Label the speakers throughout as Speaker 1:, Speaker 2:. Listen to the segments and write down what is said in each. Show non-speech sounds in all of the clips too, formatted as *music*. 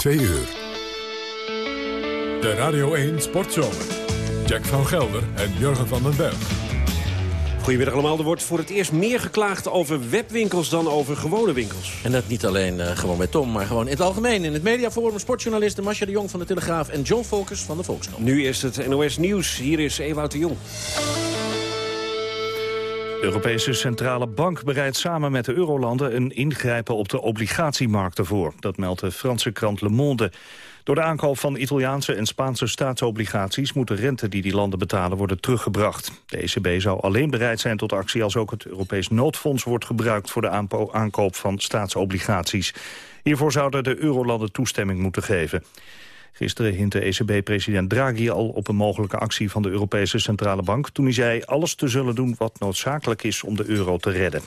Speaker 1: 2 uur. De Radio 1 Sportzomer. Jack van Gelder en Jurgen van den Berg.
Speaker 2: Goedemiddag allemaal. Er wordt voor het eerst meer geklaagd over webwinkels dan over gewone winkels.
Speaker 3: En dat niet alleen uh, gewoon met Tom, maar gewoon in het algemeen. In het mediaforum sportjournalisten Masha de Jong van de Telegraaf... en John Volkers van de Volkskrant.
Speaker 2: Nu is het NOS Nieuws. Hier is Ewout de Jong.
Speaker 4: De Europese Centrale Bank bereidt samen met de eurolanden een ingrijpen op de obligatiemarkten voor. Dat meldt de Franse krant Le Monde. Door de aankoop van Italiaanse en Spaanse staatsobligaties moet de rente die die landen betalen worden teruggebracht. De ECB zou alleen bereid zijn tot actie als ook het Europees noodfonds wordt gebruikt voor de aankoop van staatsobligaties. Hiervoor zouden de eurolanden toestemming moeten geven. Gisteren hintte ECB-president Draghi al op een mogelijke actie van de Europese Centrale Bank... toen hij zei alles te zullen doen wat noodzakelijk is om de euro te redden.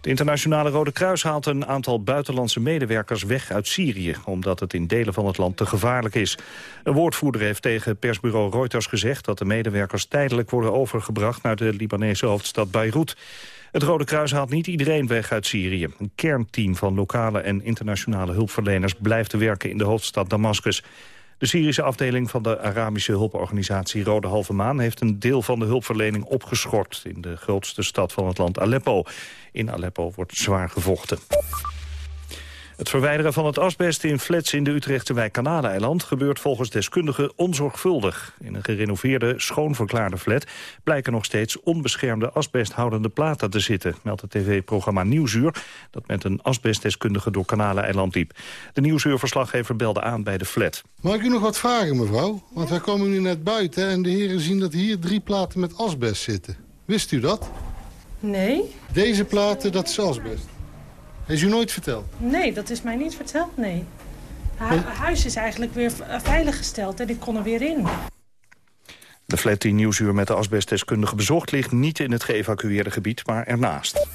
Speaker 4: De internationale Rode Kruis haalt een aantal buitenlandse medewerkers weg uit Syrië... omdat het in delen van het land te gevaarlijk is. Een woordvoerder heeft tegen persbureau Reuters gezegd... dat de medewerkers tijdelijk worden overgebracht naar de Libanese hoofdstad Beirut. Het Rode Kruis haalt niet iedereen weg uit Syrië. Een kernteam van lokale en internationale hulpverleners blijft werken in de hoofdstad Damascus. De Syrische afdeling van de Arabische hulporganisatie Rode Halve Maan... heeft een deel van de hulpverlening opgeschort in de grootste stad van het land Aleppo. In Aleppo wordt zwaar gevochten. Het verwijderen van het asbest in flats in de Utrechtse wijk Kanaleiland gebeurt volgens deskundigen onzorgvuldig. In een gerenoveerde, schoonverklaarde flat blijken nog steeds onbeschermde asbesthoudende platen te zitten, meldt het tv-programma Nieuwsuur, dat met een asbestdeskundige door Kanaleiland liep. De Nieuwsuur-verslaggever belde aan bij de flat.
Speaker 5: Mag ik u nog wat vragen, mevrouw? Want wij komen nu net buiten en de heren zien dat hier drie platen met asbest zitten. Wist u dat?
Speaker 6: Nee.
Speaker 5: Deze platen, dat is asbest. Is u nooit verteld?
Speaker 6: Nee, dat is mij niet verteld, nee. Het huis is eigenlijk weer veiliggesteld en ik kon er weer in.
Speaker 4: De flat die Nieuwsuur met de asbestdeskundige bezocht... ligt niet in het geëvacueerde gebied, maar ernaast.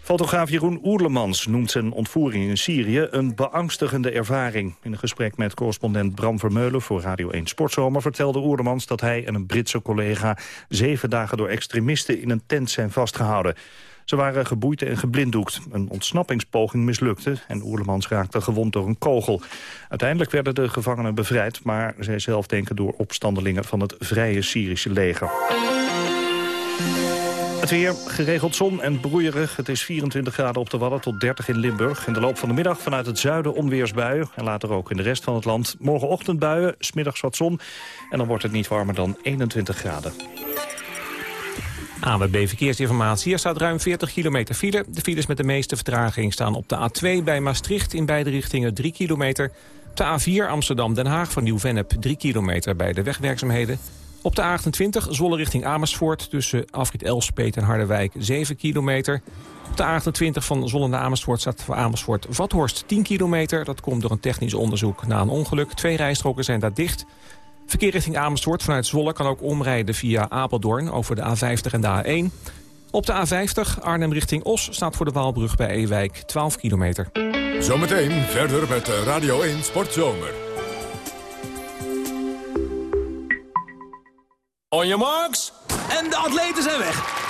Speaker 4: Fotograaf Jeroen Oerlemans noemt zijn ontvoering in Syrië een beangstigende ervaring. In een gesprek met correspondent Bram Vermeulen voor Radio 1 Sportzomer vertelde Oerlemans dat hij en een Britse collega zeven dagen door extremisten in een tent zijn vastgehouden. Ze waren geboeid en geblinddoekt. Een ontsnappingspoging mislukte en Oerlemans raakte gewond door een kogel. Uiteindelijk werden de gevangenen bevrijd... maar zij zelf denken door opstandelingen van het vrije Syrische leger. Het weer, geregeld zon en broeierig. Het is 24 graden op de Wadden tot 30 in Limburg. In de loop van de middag vanuit het zuiden onweersbuien. En later ook in de rest van het land. Morgenochtend buien, smiddags wat zon. En dan wordt het niet warmer dan 21 graden.
Speaker 7: AWB Verkeersinformatie. Er staat ruim 40 kilometer file. De files met de meeste vertraging staan op de A2 bij Maastricht... in beide richtingen 3 kilometer. Op de A4 Amsterdam-Den Haag van Nieuw-Vennep 3 kilometer bij de wegwerkzaamheden. Op de A28 Zwolle richting Amersfoort tussen Afrit Elspet en Harderwijk 7 kilometer. Op de A28 van Zwolle naar Amersfoort staat voor Amersfoort Vathorst 10 kilometer. Dat komt door een technisch onderzoek na een ongeluk. Twee rijstroken zijn daar dicht. Verkeer richting Amersfoort vanuit Zwolle kan ook omrijden via Apeldoorn over de A50 en de A1. Op de A50 Arnhem richting Os staat voor de Waalbrug bij Ewijk 12 kilometer.
Speaker 1: Zometeen verder met Radio 1 Sportzomer.
Speaker 8: On your marks. En de atleten zijn weg.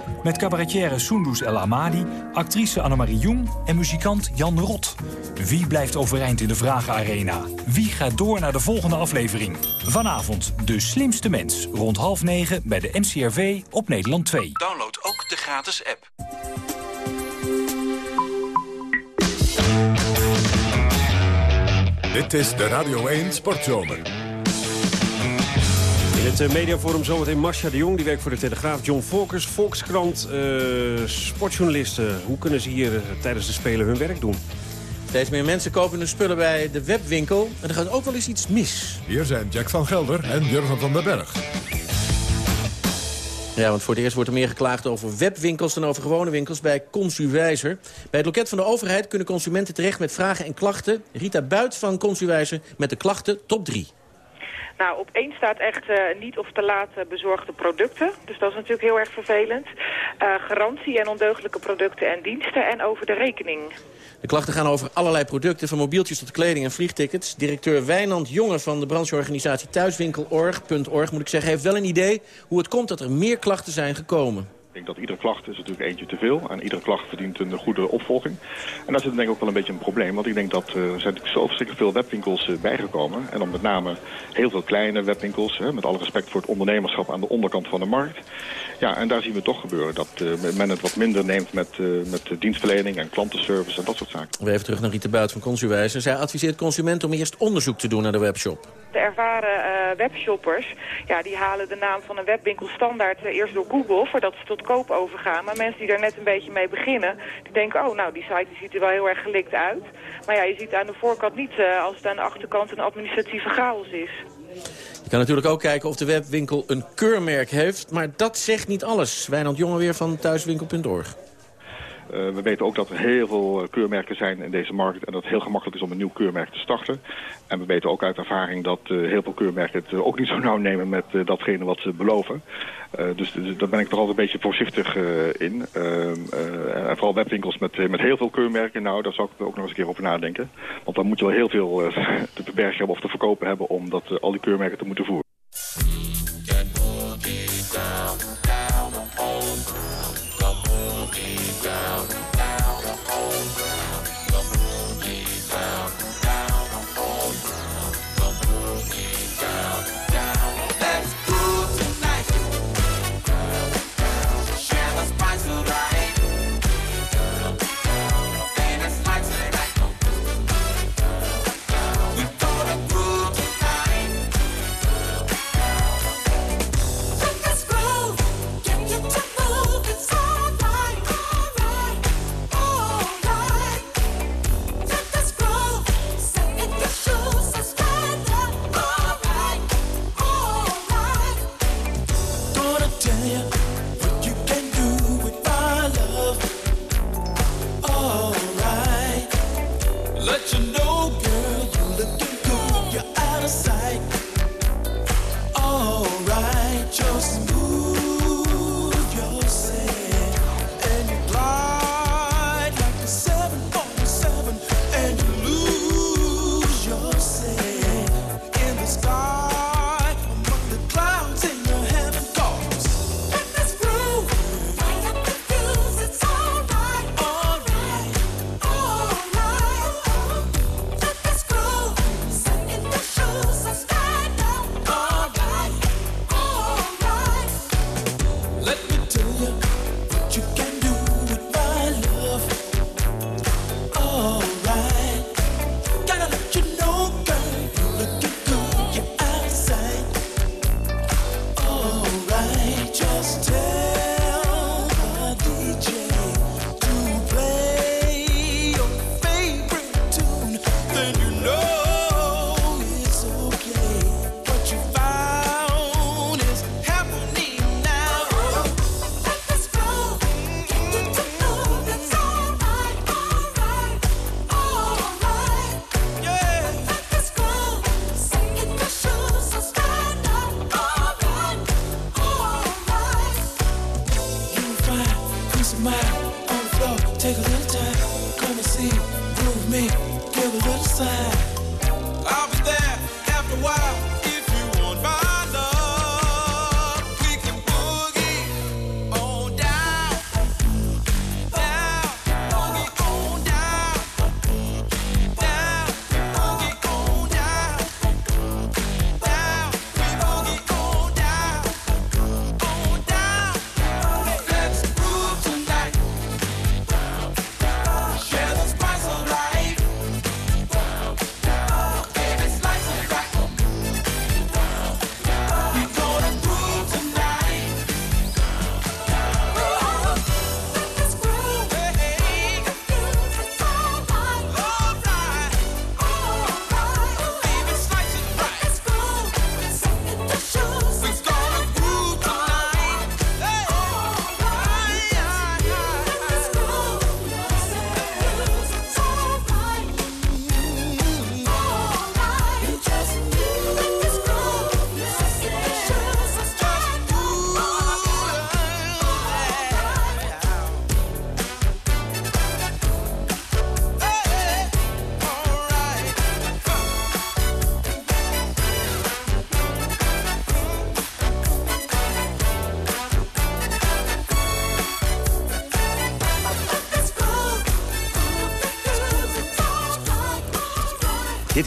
Speaker 9: Met cabaretière Sundus El Amadi, actrice Annemarie Jong en muzikant Jan Rot. Wie blijft overeind in de Vragenarena? Wie gaat door naar de volgende aflevering? Vanavond De Slimste Mens. Rond half negen bij de NCRV op Nederland 2.
Speaker 10: Download ook de gratis app.
Speaker 1: Dit is de Radio 1 Sportzomer.
Speaker 2: In het eh, mediaforum zometeen Marcia de Jong, die werkt voor de Telegraaf. John Volkers, Volkskrant, uh, sportjournalisten. Hoe kunnen ze hier uh, tijdens de Spelen hun werk doen?
Speaker 3: Steeds meer mensen kopen hun spullen bij de webwinkel. En er gaat ook wel eens iets mis.
Speaker 1: Hier zijn Jack van Gelder en Jurgen van den Berg.
Speaker 3: Ja, want voor het eerst wordt er meer geklaagd over webwinkels dan over gewone winkels bij Consuwijzer. Bij het loket van de overheid kunnen consumenten terecht met vragen en klachten. Rita Buit van Consuwijzer met de klachten top 3.
Speaker 11: Nou, op één staat echt uh, niet of te laat bezorgde producten. Dus dat is natuurlijk heel erg vervelend. Uh, garantie en ondeugelijke producten en diensten en over de rekening.
Speaker 3: De klachten gaan over allerlei producten, van mobieltjes tot kleding en vliegtickets. Directeur Wijnand Jonge van de brancheorganisatie Thuiswinkel.org, moet ik zeggen, heeft wel een idee hoe het komt dat er meer klachten zijn gekomen.
Speaker 12: Ik denk dat iedere klacht is natuurlijk eentje te veel. En iedere klacht verdient een goede opvolging. En daar zit denk ik ook wel een beetje een probleem. Want ik denk dat uh, er zijn natuurlijk zo verschrikkelijk veel webwinkels uh, bijgekomen. En dan met name heel veel kleine webwinkels. Hè, met alle respect voor het ondernemerschap aan de onderkant van de markt. Ja, en daar zien we toch gebeuren dat uh, men het wat minder neemt met, met dienstverlening en klantenservice en dat soort zaken.
Speaker 3: We even terug naar Rita Buit van Consuwijzer. Zij adviseert consumenten om eerst onderzoek te doen naar de webshop.
Speaker 11: De ervaren webshoppers, ja, die halen de naam van een webwinkel standaard eerst door Google voordat ze tot koop overgaan. Maar mensen die daar net een beetje mee beginnen, die denken, oh nou die site ziet er wel heel erg gelikt uit. Maar ja, je ziet aan de voorkant niet uh, als het aan de achterkant een administratieve chaos is.
Speaker 3: Je kan natuurlijk ook kijken of de webwinkel een keurmerk heeft, maar dat zegt niet alles. Wijnand Jonge weer van thuiswinkel.org.
Speaker 12: Uh, we weten ook dat er heel veel keurmerken zijn in deze markt... en dat het heel gemakkelijk is om een nieuw keurmerk te starten. En we weten ook uit ervaring dat uh, heel veel keurmerken het ook niet zo nauw nemen... met datgene wat ze beloven. dus, dus daar ben ik toch altijd een beetje voorzichtig in. Ehm, en vooral webwinkels met, met heel veel keurmerken, nou, daar zou ik ook nog eens een keer over nadenken. Want dan moet je wel heel veel *laughs* te verbergen hebben of te verkopen hebben... om dat, al die keurmerken te moeten voeren.
Speaker 3: looking down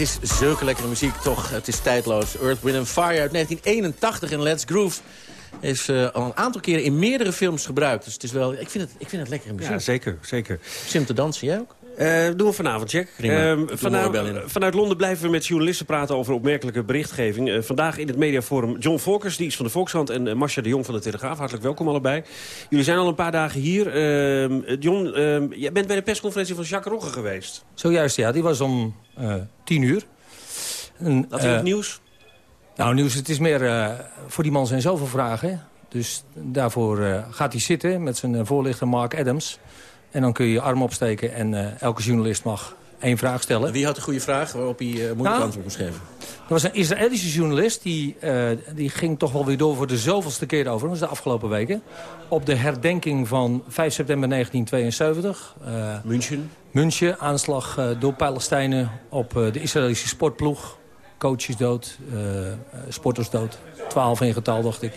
Speaker 3: is zulke lekkere muziek, toch? Het is tijdloos. Earth, Wind Fire uit 1981 en Let's Groove is uh, al een aantal keren in meerdere films gebruikt. Dus het is wel, ik vind het, ik vind het lekkere muziek.
Speaker 2: Ja, zeker, zeker.
Speaker 3: Sim te dansen, jij ook?
Speaker 2: Uh, doen we vanavond, Jack. Uh, vanuit, vanuit Londen blijven we met journalisten praten over opmerkelijke berichtgeving. Uh, vandaag in het mediaforum John Volkers, die is van de Volkshand... en Marcia de Jong van de Telegraaf. Hartelijk welkom allebei. Jullie zijn al een paar dagen hier. John, jij bent bij de persconferentie van Jacques Rogge geweest.
Speaker 13: Zojuist, ja. Die was om tien uur.
Speaker 2: En, Wat is het nieuws?
Speaker 13: Nou, nieuws, het is meer... voor die man zijn zoveel vragen. Dus daarvoor gaat hij zitten met zijn voorlichter Mark Adams... En dan kun je je arm opsteken en uh, elke journalist mag één vraag stellen.
Speaker 3: Wie had een goede vraag waarop hij uh, moeilijk nou, antwoord moest geven?
Speaker 13: Er was een Israëlische journalist, die, uh, die ging toch wel weer door voor de zoveelste keer over. Dat de afgelopen weken. Op de herdenking van 5 september 1972.
Speaker 2: München.
Speaker 13: München, aanslag door Palestijnen op de Israëlische sportploeg. Coaches dood, sporters dood. Twaalf in getal, dacht ik.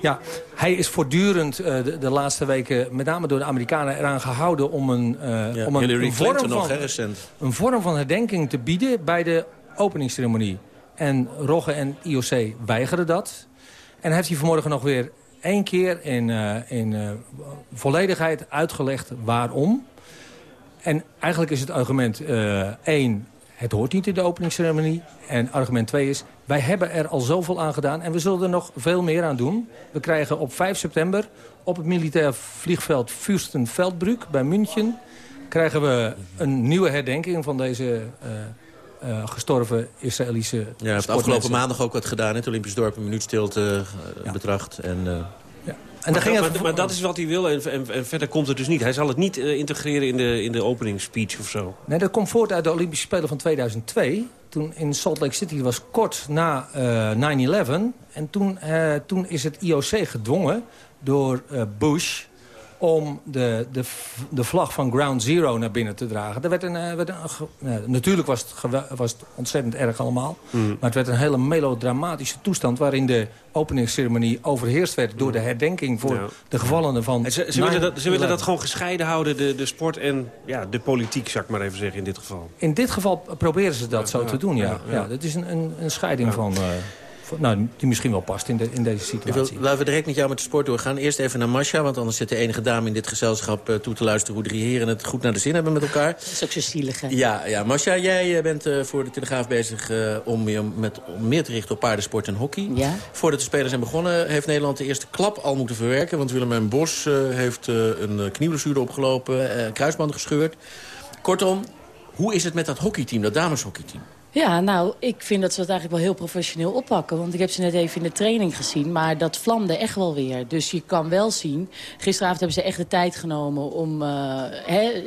Speaker 13: Ja, hij is voortdurend uh, de, de, laatste weken, met name door de Amerikanen, eraan gehouden om een, uh,
Speaker 3: ja,
Speaker 13: om een,
Speaker 3: een
Speaker 13: vorm, van,
Speaker 3: nog,
Speaker 13: een vorm van herdenking te bieden bij de openingsceremonie. En Rogge en IOC weigeren dat. En heeft hij vanmorgen nog weer één keer in, uh, in volledigheid uitgelegd waarom. En eigenlijk is het argument één, het hoort niet in de openingsceremonie. En argument 2 is, wij hebben er al zoveel aan gedaan... en we zullen er nog veel meer aan doen. We krijgen op 5 september op het militair vliegveld Fürstenfeldbruck bij München... krijgen we een nieuwe herdenking van deze... Uh, uh, gestorven Israëlische
Speaker 3: Ja, heeft afgelopen maandag ook wat gedaan. Het Olympisch dorp een minuut stilte uh, ja. betracht. En.
Speaker 2: En maar, ging maar, maar, dat is wat hij wil en, en, en, verder komt het dus niet. Hij zal het niet uh, integreren in de, in de opening speech of zo.
Speaker 13: Nee, dat komt voort uit de Olympische Spelen van 2002. Toen in Salt Lake City was kort na uh, 9-11. En toen, uh, toen is het IOC gedwongen door Bush om de, de, de vlag van Ground Zero naar binnen te dragen. Er werd een, werd een, nou, natuurlijk was het, was het ontzettend erg allemaal. Mm. Maar het werd een hele melodramatische toestand... waarin de openingsceremonie overheerst werd... door de herdenking voor ja. de gevallenen van...
Speaker 2: En ze, ze, willen dat, ze willen dat gewoon gescheiden houden, de, de sport en ja, de politiek, zou ik maar even zeggen, in dit geval.
Speaker 13: In dit geval proberen ze dat ja, zo te doen, ja. ja. dat is een, een, een scheiding van... Uh, nou, die misschien wel past in, de, in deze situatie.
Speaker 3: Wil, laten we direct met jou met de sport doorgaan. Eerst even naar Masha, want anders zit de enige dame in dit gezelschap uh, toe te luisteren... hoe drie heren het goed naar de zin hebben met elkaar.
Speaker 14: Dat is ook zo zielig, hè?
Speaker 3: Ja, ja. Masha, jij bent uh, voor de Telegraaf bezig uh, om, je met, om meer te richten op paardensport en hockey.
Speaker 14: Ja.
Speaker 3: Voordat de spelers zijn begonnen, heeft Nederland de eerste klap al moeten verwerken. Want Willem Bos heeft een knieblessure opgelopen, kruisbanden gescheurd. Kortom, hoe is het met dat hockeyteam, dat dameshockeyteam?
Speaker 14: Ja, nou, ik vind dat ze het eigenlijk wel heel professioneel oppakken. Want ik heb ze net even in de training gezien. Maar dat vlamde echt wel weer. Dus je kan wel zien... Gisteravond hebben ze echt de tijd genomen om... Hè,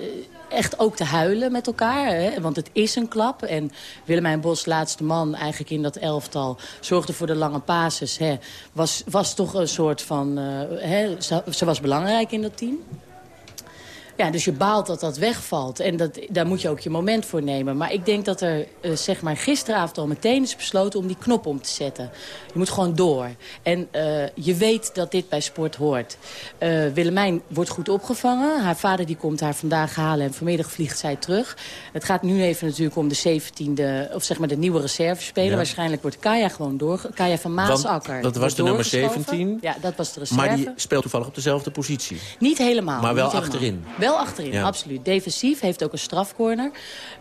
Speaker 14: echt ook te huilen met elkaar. Hè? Want het is een klap. En Willemijn Bos, laatste man eigenlijk in dat elftal... zorgde voor de lange pases. Hè? Was, was toch een soort van... Uh, hè? Ze was belangrijk in dat team. Ja, dus je baalt dat dat wegvalt. En dat, daar moet je ook je moment voor nemen. Maar ik denk dat er uh, zeg maar gisteravond al meteen is besloten om die knop om te zetten. Je moet gewoon door. En uh, je weet dat dit bij sport hoort. Uh, Willemijn wordt goed opgevangen. Haar vader die komt haar vandaag halen en vanmiddag vliegt zij terug. Het gaat nu even natuurlijk om de 17e, of zeg maar de nieuwe reservespeler. Ja. Waarschijnlijk wordt Kaya gewoon door. Kaya van Maasakker.
Speaker 3: Want, dat was de nummer 17.
Speaker 14: Ja, dat was de reserve.
Speaker 3: Maar die speelt toevallig op dezelfde positie.
Speaker 14: Niet helemaal.
Speaker 3: Maar wel achterin.
Speaker 14: Helemaal. Wel achterin, ja. absoluut. Defensief, heeft ook een strafcorner.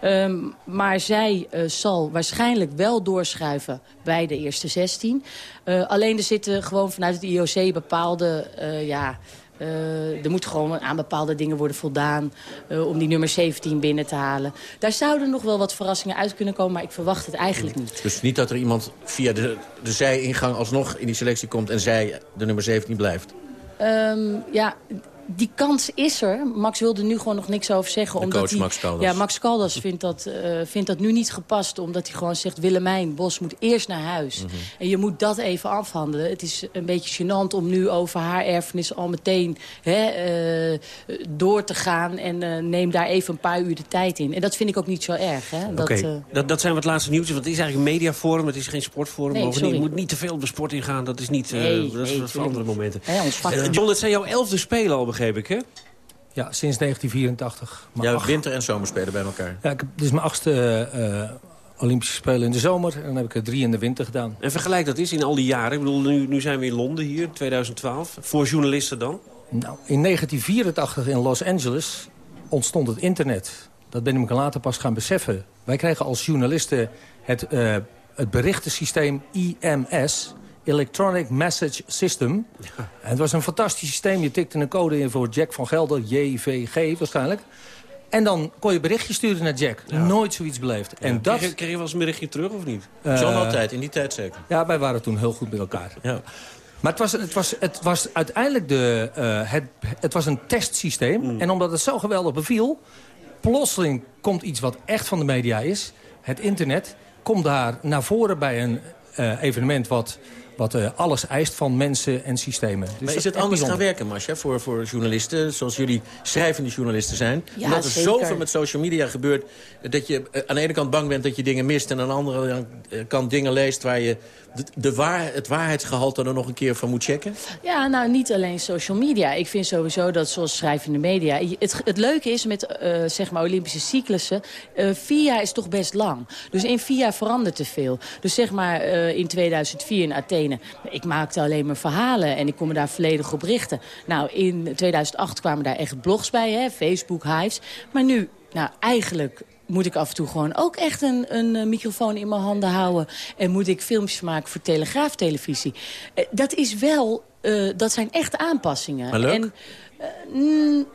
Speaker 14: Um, maar zij uh, zal waarschijnlijk wel doorschuiven bij de eerste 16. Uh, alleen er zitten gewoon vanuit het IOC bepaalde... Uh, ja, uh, er moet gewoon aan bepaalde dingen worden voldaan uh, om die nummer 17 binnen te halen. Daar zouden nog wel wat verrassingen uit kunnen komen, maar ik verwacht het eigenlijk niet.
Speaker 3: Dus niet dat er iemand via de, de zijingang alsnog in die selectie komt en zij de nummer 17 blijft?
Speaker 14: Um, ja, die kans is er. Max wilde nu gewoon nog niks over zeggen.
Speaker 3: De
Speaker 14: omdat
Speaker 3: coach
Speaker 14: hij,
Speaker 3: Max Caldas.
Speaker 14: Ja, Max Caldas *laughs* vindt dat, uh, vindt dat nu niet gepast. Omdat hij gewoon zegt, Willemijn Bos moet eerst naar huis. Mm -hmm. En je moet dat even afhandelen. Het is een beetje gênant om nu over haar erfenis al meteen hè, uh, door te gaan. En uh, neem daar even een paar uur de tijd in. En dat vind ik ook niet zo erg. Oké,
Speaker 2: okay. dat, dat zijn wat laatste nieuwtjes. Want het is eigenlijk een mediaforum. Het is geen sportforum. Nee, je moet niet te veel op de sport ingaan. Dat is niet
Speaker 14: nee,
Speaker 2: dat is
Speaker 14: nee,
Speaker 2: voor andere momenten.
Speaker 14: Hey,
Speaker 2: John, het zijn jouw elfde spelen al, begreep ik, hè?
Speaker 13: Ja, sinds 1984.
Speaker 3: Ja, acht... winter- en zomerspelen bij elkaar.
Speaker 13: Ja, ik, dit is mijn achtste uh, Olympische Spelen in de zomer. En dan heb ik er drie in de winter gedaan.
Speaker 2: En vergelijk dat eens in al die jaren. Ik bedoel, nu, nu zijn we in Londen hier, 2012. Voor journalisten dan?
Speaker 13: Nou, in 1984 in Los Angeles ontstond het internet. Dat ben ik later pas gaan beseffen. Wij kregen als journalisten het, uh, het berichtensysteem IMS... Electronic Message System. En het was een fantastisch systeem. Je tikte een code in voor Jack van Gelder, JVG waarschijnlijk. En dan kon je berichtje sturen naar Jack. Nooit zoiets beleefd. En dat...
Speaker 2: kreeg, je, wel eens een berichtje terug of niet?
Speaker 3: Uh, Zo altijd, in die tijd zeker.
Speaker 13: Ja, wij waren toen heel goed met elkaar. Ja. Maar het was, het was, het was uiteindelijk de, uh, het, het was een testsysteem. Mm. En omdat het zo geweldig beviel... plotseling komt iets wat echt van de media is. Het internet komt daar naar voren bij een uh, evenement... wat wat uh, alles eist van mensen en systemen.
Speaker 3: Dus maar is het anders gaan werken, Masha, voor, voor journalisten... zoals jullie schrijvende journalisten zijn? Ja, Omdat er zeker. zoveel met social media gebeurt... dat je uh, aan de ene kant bang bent dat je dingen mist... en aan de andere kant dingen leest waar je de, de waar, het waarheidsgehalte er nog een keer van moet checken?
Speaker 14: Ja, nou, niet alleen social media. Ik vind sowieso dat, zoals schrijvende media... Het, het leuke is met, uh, zeg maar, Olympische cyclussen... Uh, vier jaar is toch best lang. Dus in vier jaar verandert te veel. Dus zeg maar, uh, in 2004 in Athene... ik maakte alleen maar verhalen en ik kon me daar volledig op richten. Nou, in 2008 kwamen daar echt blogs bij, hè, Facebook, Hives. Maar nu, nou, eigenlijk moet ik af en toe gewoon ook echt een, een, eh, microfoon in mijn handen houden. En moet ik filmpjes maken voor Telegraaftelevisie. Uh, dat is wel, uh, dat zijn echt aanpassingen.
Speaker 3: Maar leuk? En,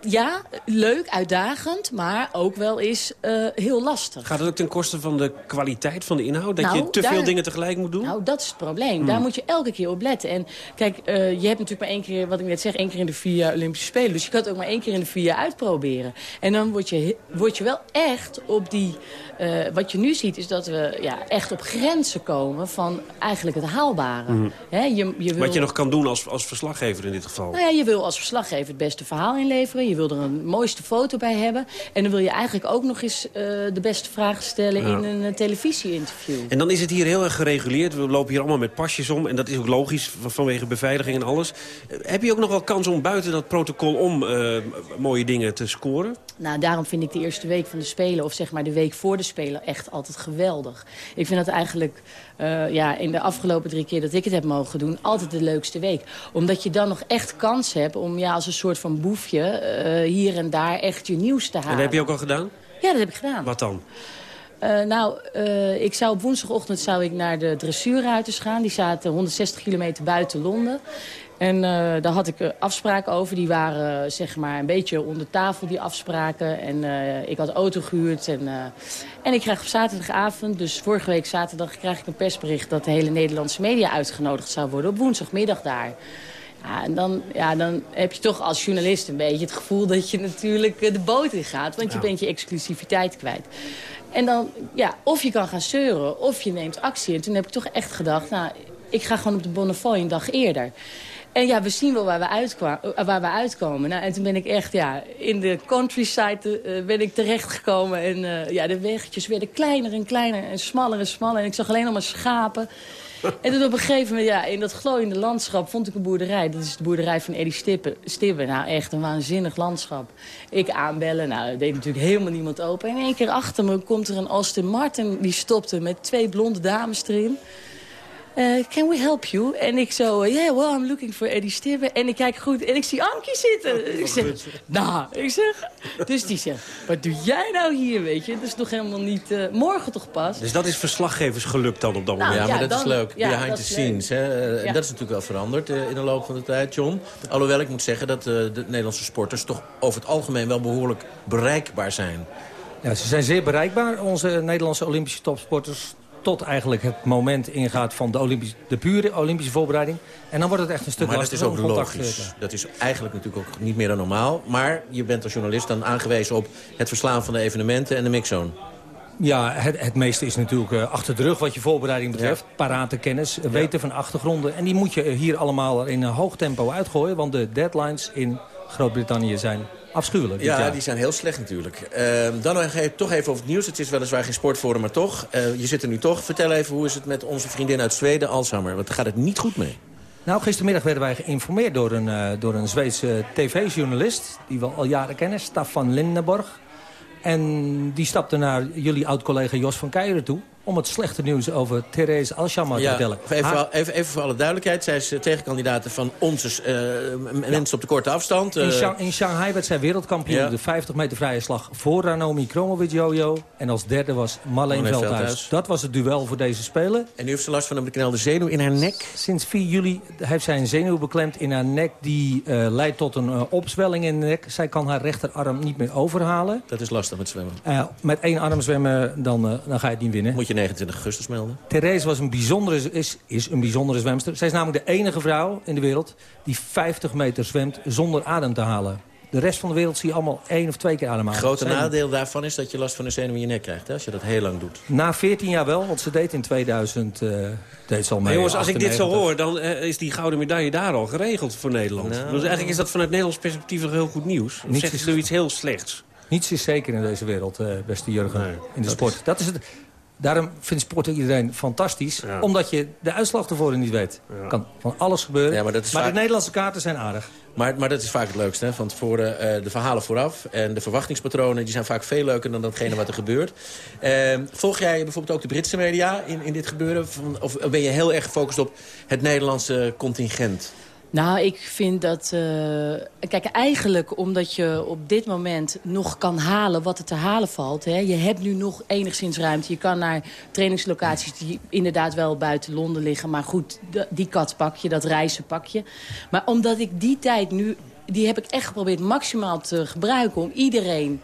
Speaker 14: ja, leuk, uitdagend, maar ook wel eens uh, heel lastig.
Speaker 2: Gaat het ook ten koste van de kwaliteit van de inhoud? Dat nou, je te veel dingen tegelijk moet doen?
Speaker 14: Nou, dat is het probleem. Hmm. Daar moet je elke keer op letten. En kijk, uh, je hebt natuurlijk maar één keer, wat ik net zeg, één keer in de vier jaar Olympische Spelen. Dus je kan het ook maar één keer in de vier jaar uitproberen. En dan word je, word je wel echt op die... Uh, wat je nu ziet is dat we ja, echt op grenzen komen van eigenlijk het haalbare. Hmm.
Speaker 2: je, je wil... Wat je nog kan doen als, als verslaggever in dit geval?
Speaker 14: Nou ja, je wil als verslaggever het beste verhaal inleveren. Je wil er een mooiste foto bij hebben. En dan wil je eigenlijk ook nog eens uh, de beste vragen stellen in een uh, televisie-interview.
Speaker 2: En dan is het hier heel erg gereguleerd. We lopen hier allemaal met pasjes om. En dat is ook logisch vanwege beveiliging en alles. Heb je ook nog wel kans om buiten dat protocol om mooie dingen te scoren?
Speaker 14: Nou, daarom vind ik de eerste week van de Spelen... of zeg maar de week voor de Spelen echt altijd geweldig. Ik vind dat eigenlijk uh, ja, in de afgelopen drie keer dat ik het heb mogen doen... altijd de leukste week. Omdat je dan nog echt kans hebt om ja, als een soort van boefje... Uh, hier en daar echt je nieuws te halen.
Speaker 2: En dat heb je ook al gedaan?
Speaker 14: Ja, dat heb ik gedaan.
Speaker 2: Wat dan?
Speaker 14: Uh, nou, uh, ik zou op woensdagochtend zou ik naar de dressuurruiters gaan. Die zaten 160 kilometer buiten Londen. En uh, daar had ik afspraken over. Die waren zeg maar een beetje onder tafel, die afspraken. En ik had auto gehuurd. En, en ik krijg op zaterdagavond, dus vorige week zaterdag... krijg ik een persbericht dat de hele Nederlandse media uitgenodigd zou worden... op woensdagmiddag daar. Ja, en dan, ja, dan heb je toch als journalist een beetje het gevoel dat je natuurlijk de boot in gaat. Want je bent je exclusiviteit kwijt. En dan, ja, of je kan gaan zeuren, of je neemt actie. En toen heb ik toch echt gedacht, nou, ik ga gewoon op de Bonnefoy een dag eerder. En ja, we zien wel waar we, eh, waar we uitkomen. Nou, en toen ben ik echt, ja, in de countryside uh, ben ik terechtgekomen. En uh, ja, de weggetjes werden kleiner en kleiner en smaller en smaller. En ik zag alleen nog maar schapen. En toen op een gegeven moment, ja, in dat glooiende landschap vond ik een boerderij. Dat is de boerderij van Eddie Stippen. Stippen. Nou, echt een waanzinnig landschap. Ik aanbellen, nou, deed natuurlijk helemaal niemand open. En in één keer achter me komt er een Austin Martin, die stopte met twee blonde dames erin. Uh, can we help you? En ik zo, uh, yeah, well, I'm looking for Eddie Stibbe. En ik kijk goed en ik zie Ankie zitten. ik zeg, nou, ik zeg... Dus die zegt, wat doe jij nou hier, weet je? Dat is toch helemaal niet... Uh, morgen toch pas?
Speaker 2: Dus dat is verslaggeversgeluk dan op dat moment?
Speaker 3: Nou, ja, maar dat is leuk. Ja, Behind the scenes. Hè? Ja. Dat is natuurlijk wel veranderd in de loop van de tijd, John. Alhoewel ik moet zeggen dat de Nederlandse sporters... toch over het algemeen wel behoorlijk bereikbaar zijn.
Speaker 13: Ja, ze zijn zeer bereikbaar, onze Nederlandse Olympische topsporters tot eigenlijk het moment ingaat van de, Olympische, de pure Olympische voorbereiding. En dan wordt het echt een stuk
Speaker 3: maar
Speaker 13: lastiger
Speaker 3: dat is ook logisch. Dat is eigenlijk natuurlijk ook niet meer dan normaal. Maar je bent als journalist dan aangewezen op het verslaan van de evenementen en de mixzone.
Speaker 13: Ja, het, het meeste is natuurlijk uh, achter de rug wat je voorbereiding betreft. Ja. Parate kennis, weten van achtergronden. En die moet je hier allemaal in een hoog tempo uitgooien. Want de deadlines in Groot-Brittannië zijn afschuwelijk.
Speaker 3: Ja, die zijn heel slecht natuurlijk. Uh, dan nog even, toch even over het nieuws. Het is weliswaar geen sportforum, maar toch. Uh, je zit er nu toch. Vertel even, hoe is het met onze vriendin uit Zweden, Alzheimer? Want daar gaat het niet goed mee.
Speaker 13: Nou, gistermiddag werden wij geïnformeerd door een, uh, door een Zweedse tv-journalist... die we al jaren kennen, Staffan Lindenborg. En die stapte naar jullie oud-collega Jos van Keijeren toe. Om het slechte nieuws over Therese Alshamar te vertellen.
Speaker 3: Even, even, even, voor alle duidelijkheid. Zij is tegenkandidaat van onze uh, mensen op de korte afstand.
Speaker 13: In, in, Shanghai werd zij wereldkampioen de 50 meter vrije slag voor Ranomi Kromowidjojo. En als derde was Marleen Veldhuis. Dat was het duel voor deze Spelen.
Speaker 3: En nu heeft ze last van een beknelde zenuw in haar nek?
Speaker 13: Sinds 4 juli heeft zij een zenuw beklemd in haar nek. Die leidt tot een opzwelling in de nek. Zij kan haar rechterarm niet meer overhalen.
Speaker 3: Dat is lastig met zwemmen.
Speaker 13: met één arm zwemmen, dan, dan ga je het niet winnen.
Speaker 3: Moet je 29 augustus melden.
Speaker 13: Therese was een bijzondere, is, is een bijzondere zwemster. Zij is namelijk de enige vrouw in de wereld die 50 meter zwemt zonder adem te halen. De rest van de wereld zie je allemaal één of twee keer ademhalen.
Speaker 3: Het grote nadeel daarvan is dat je last van een zenuw in je nek krijgt. Hè, als je dat heel lang doet.
Speaker 13: Na 14 jaar wel, want ze deed in 2000 uh, deed ze al mee.
Speaker 2: jongens, als ik dit zo hoor, dan uh, is die gouden medaille daar al geregeld voor Nederland. Nou, dus eigenlijk is dat vanuit Nederlands perspectief heel goed nieuws. Of zeg je zoiets heel slechts?
Speaker 13: Niets is zeker in deze wereld, uh, beste Jurgen, nee, in de dat sport. Is... Dat is het. Daarom vindt sport iedereen fantastisch. Omdat je de uitslag ervoor niet weet. Ja. kan van alles gebeuren. Ja, maar, maar vaak... de Nederlandse kaarten zijn aardig.
Speaker 3: Maar, maar dat is vaak het leukste. Hè? Want voor uh, de verhalen vooraf en de verwachtingspatronen... die zijn vaak veel leuker dan datgene wat er gebeurt. Uh, volg jij bijvoorbeeld ook de Britse media in, in dit gebeuren? Of ben je heel erg gefocust op het Nederlandse contingent?
Speaker 14: Nou, ik vind dat... Uh, kijk, eigenlijk omdat je op dit moment nog kan halen wat er te halen valt. Hè. Je hebt nu nog enigszins ruimte. Je kan naar trainingslocaties die inderdaad wel buiten Londen liggen. Maar goed, die kat pak je, dat reizen pak je. Maar omdat ik die tijd nu die heb ik echt geprobeerd maximaal te gebruiken... om iedereen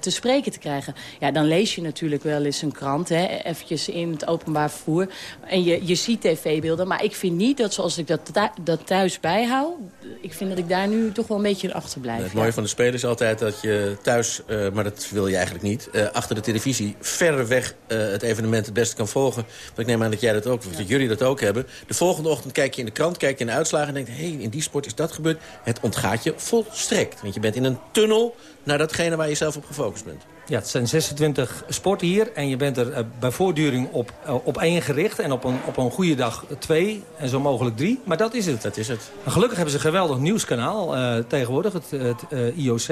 Speaker 14: te spreken te krijgen. Ja, dan lees je natuurlijk wel eens een krant, hè, eventjes in het openbaar vervoer. En je, je ziet tv-beelden, maar ik vind niet dat zoals ik dat, dat thuis bijhoud... ik vind dat ik daar nu toch wel een beetje in achterblijf.
Speaker 3: Het mooie van de spelers is altijd dat je thuis, uh, maar dat wil je eigenlijk niet... Uh, achter de televisie verreweg het evenement het beste kan volgen. Want ik neem aan dat jij dat ook, of dat jullie dat ook hebben. De volgende ochtend kijk je in de krant, kijk je in de uitslagen... en denkt, hé, hey, in die sport is dat gebeurd. Het ontgaat je volstrekt. Want je bent in een tunnel naar datgene waar je zelf op gefocust bent.
Speaker 13: Ja, het zijn 26 sporten hier en je bent er uh, bij voortduring op, uh, op één gericht... en op een, op een goede dag twee en zo mogelijk drie. Maar dat is het.
Speaker 3: Dat is het.
Speaker 13: En gelukkig hebben ze een geweldig nieuwskanaal uh, tegenwoordig, het, het IOC.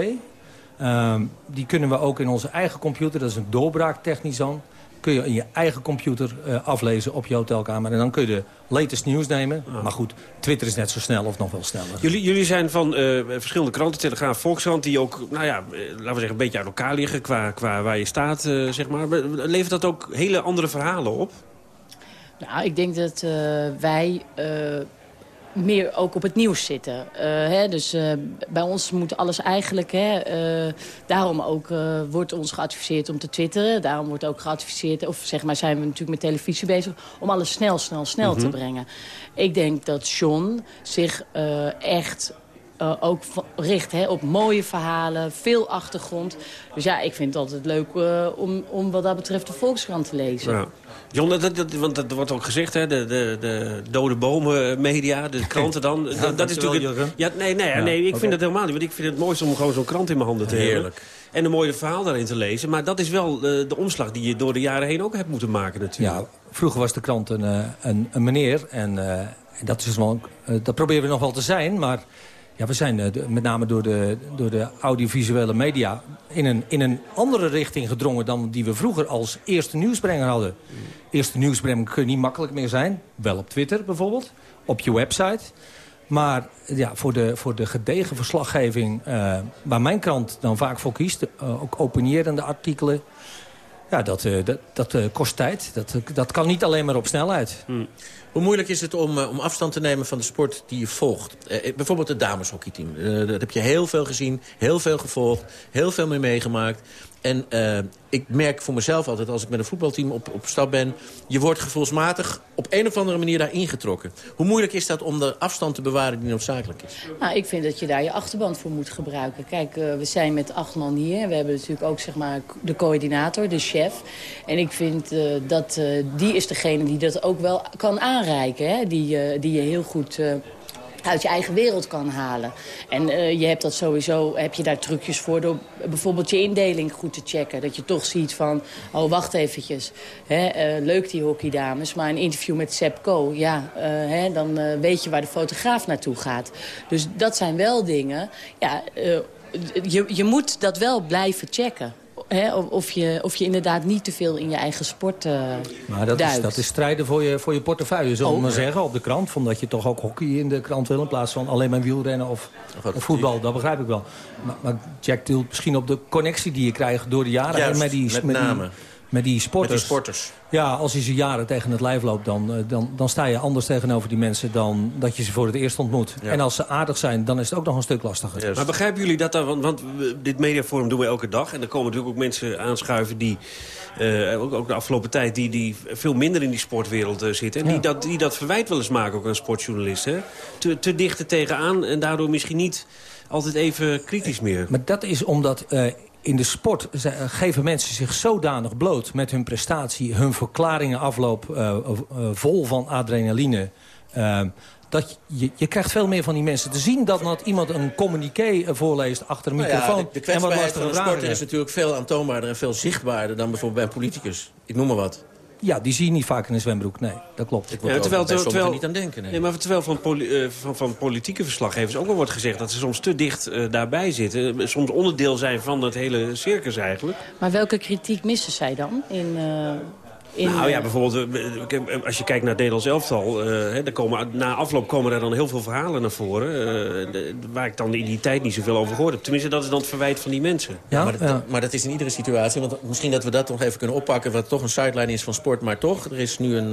Speaker 13: Ehm, die kunnen we ook in onze eigen computer, dat is een doorbraaktechnisch dan kun je in je eigen computer uh, aflezen op je hotelkamer. En dan kun je de latest nieuws nemen. Maar goed, Twitter is net zo snel of nog wel sneller.
Speaker 2: Jullie, jullie zijn van uh, verschillende kranten, Telegraaf, Volkskrant... die ook, nou ja, laten we zeggen, een beetje uit elkaar liggen qua, qua waar je staat, uh, zeg maar. Levert dat ook hele andere verhalen op?
Speaker 14: Nou, ik denk dat wij meer ook op het nieuws zitten. Uh, hè, dus uh, bij ons moet alles eigenlijk... Hè, uh, daarom ook wordt ons geadviseerd om te twitteren. Daarom wordt ook geadviseerd... of zeg maar zijn we natuurlijk met televisie bezig... om alles snel, snel, snel mm -hmm. te brengen. Ik denk dat John zich echt uh, ook richt hè, op mooie verhalen, veel achtergrond. Dus ja, ik vind het altijd leuk uh, om, om wat dat betreft de Volkskrant te lezen. Ja.
Speaker 2: John, dat, dat, want dat wordt ook gezegd, hè, de, de, de dode bomen media, de kranten dan. *laughs* Ja, dat, is natuurlijk... ja, nee, nee, ja, nee ik okay. vind het helemaal niet. Want ik vind het mooiste om gewoon zo'n krant in mijn handen te Heerlijk. hebben. En een mooie verhaal daarin te lezen. Maar dat is wel uh, de omslag die je door de jaren heen ook hebt moeten maken natuurlijk.
Speaker 13: Ja, vroeger was de krant een, een, een meneer. En dat, is wel, dat proberen we nog wel te zijn, maar... Ja, we zijn de, met name door de, door de audiovisuele media in een, in een andere richting gedrongen dan die we vroeger als eerste nieuwsbrenger hadden. Eerste nieuwsbrenger kun je niet makkelijk meer zijn. Wel op Twitter bijvoorbeeld, op je website. Maar ja, voor, de, voor de gedegen verslaggeving, uh, waar mijn krant dan vaak voor kiest... Uh, ook opinierende artikelen, ja, dat, uh, dat, dat kost tijd. Dat, dat kan niet alleen maar op snelheid.
Speaker 3: Hmm. Hoe moeilijk is het om, uh, om afstand te nemen van de sport die je volgt? Uh, bijvoorbeeld het dameshockeyteam. Uh, dat heb je heel veel gezien, heel veel gevolgd, heel veel mee meegemaakt. En uh, ik merk voor mezelf altijd, als ik met een voetbalteam op, op stap ben... je wordt gevoelsmatig op een of andere manier daar ingetrokken. Hoe moeilijk is dat om de afstand te bewaren die noodzakelijk is?
Speaker 14: Nou, ik vind dat je daar je achterband voor moet gebruiken. Kijk, uh, we zijn met acht man hier. We hebben natuurlijk ook zeg maar, de coördinator, de chef. En ik vind uh, dat die is degene die dat ook wel kan aanreiken. Hè? Die, die je heel goed uit je eigen wereld kan halen. En uh, je hebt dat sowieso, heb je daar trucjes voor door bijvoorbeeld je indeling goed te checken. Dat je toch ziet van, oh wacht eventjes, hè, uh, leuk die hockeydames, maar een interview met Sepp Ko, ja, uh, hè, dan weet je waar de fotograaf naartoe gaat. Dus dat zijn wel dingen, ja, je, je moet dat wel blijven checken hè, of, je, of je inderdaad niet te veel in je eigen sport uh,
Speaker 13: Maar dat is, dat is strijden voor je, voor je portefeuille, zullen we oh. maar zeggen, op de krant. Omdat je toch ook hockey in de krant wil in plaats van alleen maar wielrennen of, of voetbal. Dat begrijp ik wel. Maar, maar Jack misschien op de connectie die je krijgt door de jaren.
Speaker 3: Juist, met, die, met, met name.
Speaker 13: Die, met die sporters.
Speaker 3: Met die sporters.
Speaker 13: Ja, als je ze jaren tegen het lijf loopt, dan, eh, dan, dan sta je anders tegenover die mensen... dan dat je ze voor het eerst ontmoet. En als ze aardig zijn, dan is het ook nog een stuk lastiger.
Speaker 2: Maar begrijpen jullie dat dan? Want, want dit mediaforum doen we elke dag. En er komen natuurlijk ook mensen aanschuiven die... Uh, ook, ook, de afgelopen tijd, die, die veel minder in die sportwereld uh, zitten. En die, dat, die dat verwijt wel eens maken, ook aan sportjournalisten. Te, te dicht er tegenaan en daardoor misschien niet altijd even kritisch meer.
Speaker 13: Maar dat is omdat uh, in de sport geven mensen zich zodanig bloot met hun prestatie... hun verklaringen afloop uh, uh, vol van adrenaline... Uh, dat je, je krijgt veel meer van die mensen te zien... dan dat iemand een communiqué voorleest achter een microfoon. Nou ja,
Speaker 3: de, de kwetsbaarheid van de sporter is natuurlijk veel aantoonbaarder... en veel zichtbaarder dan bijvoorbeeld bij een politicus. Ik noem maar wat.
Speaker 13: Ja, die zie je niet vaak in een zwembroek. Nee, dat klopt.
Speaker 3: Ik moet ja, terwijl, terwijl, terwijl, niet aan denken. Nee.
Speaker 2: nee maar terwijl van, uh, van, van, politieke verslaggevers ook wel wordt gezegd... dat ze soms te dicht uh, daarbij zitten. Soms onderdeel zijn van het hele circus eigenlijk.
Speaker 14: Maar welke kritiek missen zij dan in... Uh
Speaker 2: nou ja, bijvoorbeeld, eh, eh, als je kijkt naar het Nederlands elftal... Uh, komen, na afloop komen er dan heel veel verhalen naar voren... Uh, waar ik dan in die tijd niet zoveel over gehoord heb. Tenminste, dat is dan het verwijt van die mensen.
Speaker 3: Ja, maar, dat, maar dat is in iedere situatie. Want misschien dat we dat nog even kunnen oppakken... wat toch een sideline is van sport. Maar toch, er is nu een,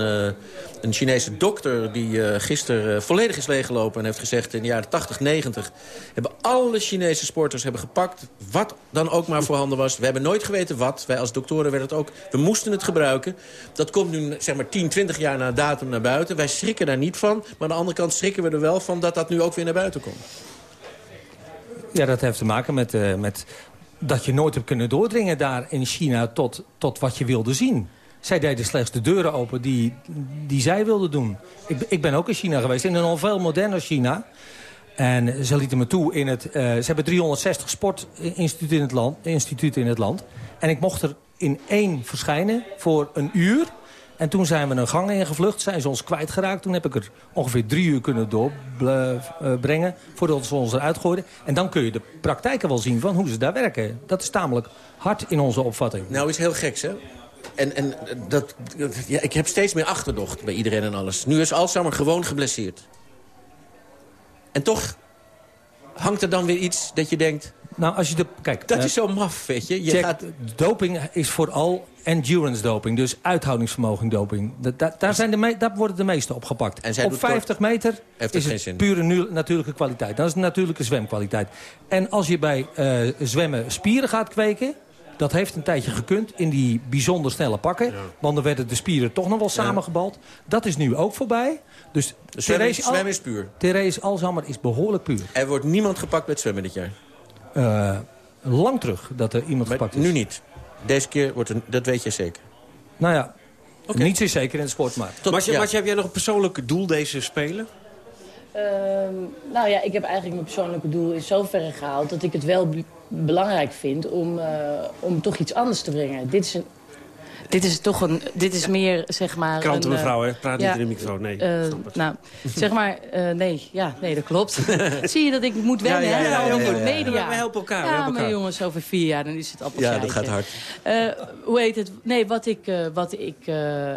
Speaker 3: een Chinese dokter... die gisteren volledig is leeggelopen en heeft gezegd... in de jaren 80, 90... hebben alle Chinese sporters hebben gepakt... wat dan ook maar voorhanden was. We hebben nooit geweten wat. Wij als doktoren werden het ook... We moesten het gebruiken. Dat komt nu zeg maar 10, 20 jaar na datum naar buiten. Wij schrikken daar niet van. Maar aan de andere kant schrikken we er wel van dat dat nu ook weer naar buiten komt.
Speaker 13: Ja, dat heeft te maken met, uh, met dat je nooit hebt kunnen doordringen daar in China tot, tot wat je wilde zien. Zij deden slechts de deuren open die, die zij wilden doen. Ik, ik ben ook in China geweest, in een al veel moderner China. En ze lieten me toe in het... Uh, ze hebben 360 sportinstituten in, het land, instituten in het land. En ik mocht er in één verschijnen voor een uur. En toen zijn we een gang ingevlucht, zijn ze ons kwijtgeraakt. Toen heb ik er ongeveer drie uur kunnen doorbrengen voordat ze ons eruit gooiden. En dan kun je de praktijken wel zien van hoe ze daar werken. Dat is tamelijk hard in onze opvatting.
Speaker 3: Nou, is heel geks, hè? En, en dat, ja, ik heb steeds meer achterdocht bij iedereen en alles. Nu is Alzheimer gewoon geblesseerd. En toch hangt er dan weer iets dat je denkt...
Speaker 13: Nou, als je de, kijk,
Speaker 3: dat is zo maf, weet je. je
Speaker 13: check, gaat... Doping is vooral endurance doping, dus uithoudingsvermogen doping. Da, daar, zijn de daar worden de meeste opgepakt. En Op 50 meter is het pure natuurlijke kwaliteit. Dat is natuurlijke zwemkwaliteit. En als je bij uh, zwemmen spieren gaat kweken... Dat heeft een tijdje gekund in die bijzonder snelle pakken. Want dan werden de spieren toch nog wel samengebald. Dat is nu ook voorbij. Dus
Speaker 3: zwemmen, zwemmen is puur.
Speaker 13: Therese Alzheimer is behoorlijk puur.
Speaker 3: Er wordt niemand gepakt met zwemmen dit jaar?
Speaker 13: Uh, lang terug dat er iemand gepakt is.
Speaker 3: Nu niet. Deze keer wordt er, dat weet je zeker.
Speaker 13: Nou ja, okay. niets is zeker in de sport, maar...
Speaker 2: Tot, ja. heb jij nog een persoonlijk doel deze Spelen?
Speaker 14: Uh, nou ja, ik heb eigenlijk mijn persoonlijke doel in zoverre gehaald... dat ik het wel belangrijk vind om, uh, om toch iets anders te brengen. Dit is een dit is toch een, dit is meer, zeg maar...
Speaker 2: Krantenmevrouw, hè? Praat niet in de microfoon, nee. Uh,
Speaker 14: nou, zeg maar, uh, nee, ja, nee, dat klopt. *laughs* Zie je dat ik moet wennen, ja, ja, ja, ja, ja, media.
Speaker 2: We helpen elkaar,
Speaker 14: ja,
Speaker 2: we helpen
Speaker 14: maar jongens, over vier jaar, dan is het appeltje.
Speaker 3: Ja, dat gaat hard.
Speaker 14: Uh, hoe heet het? Nee, wat ik, wat ik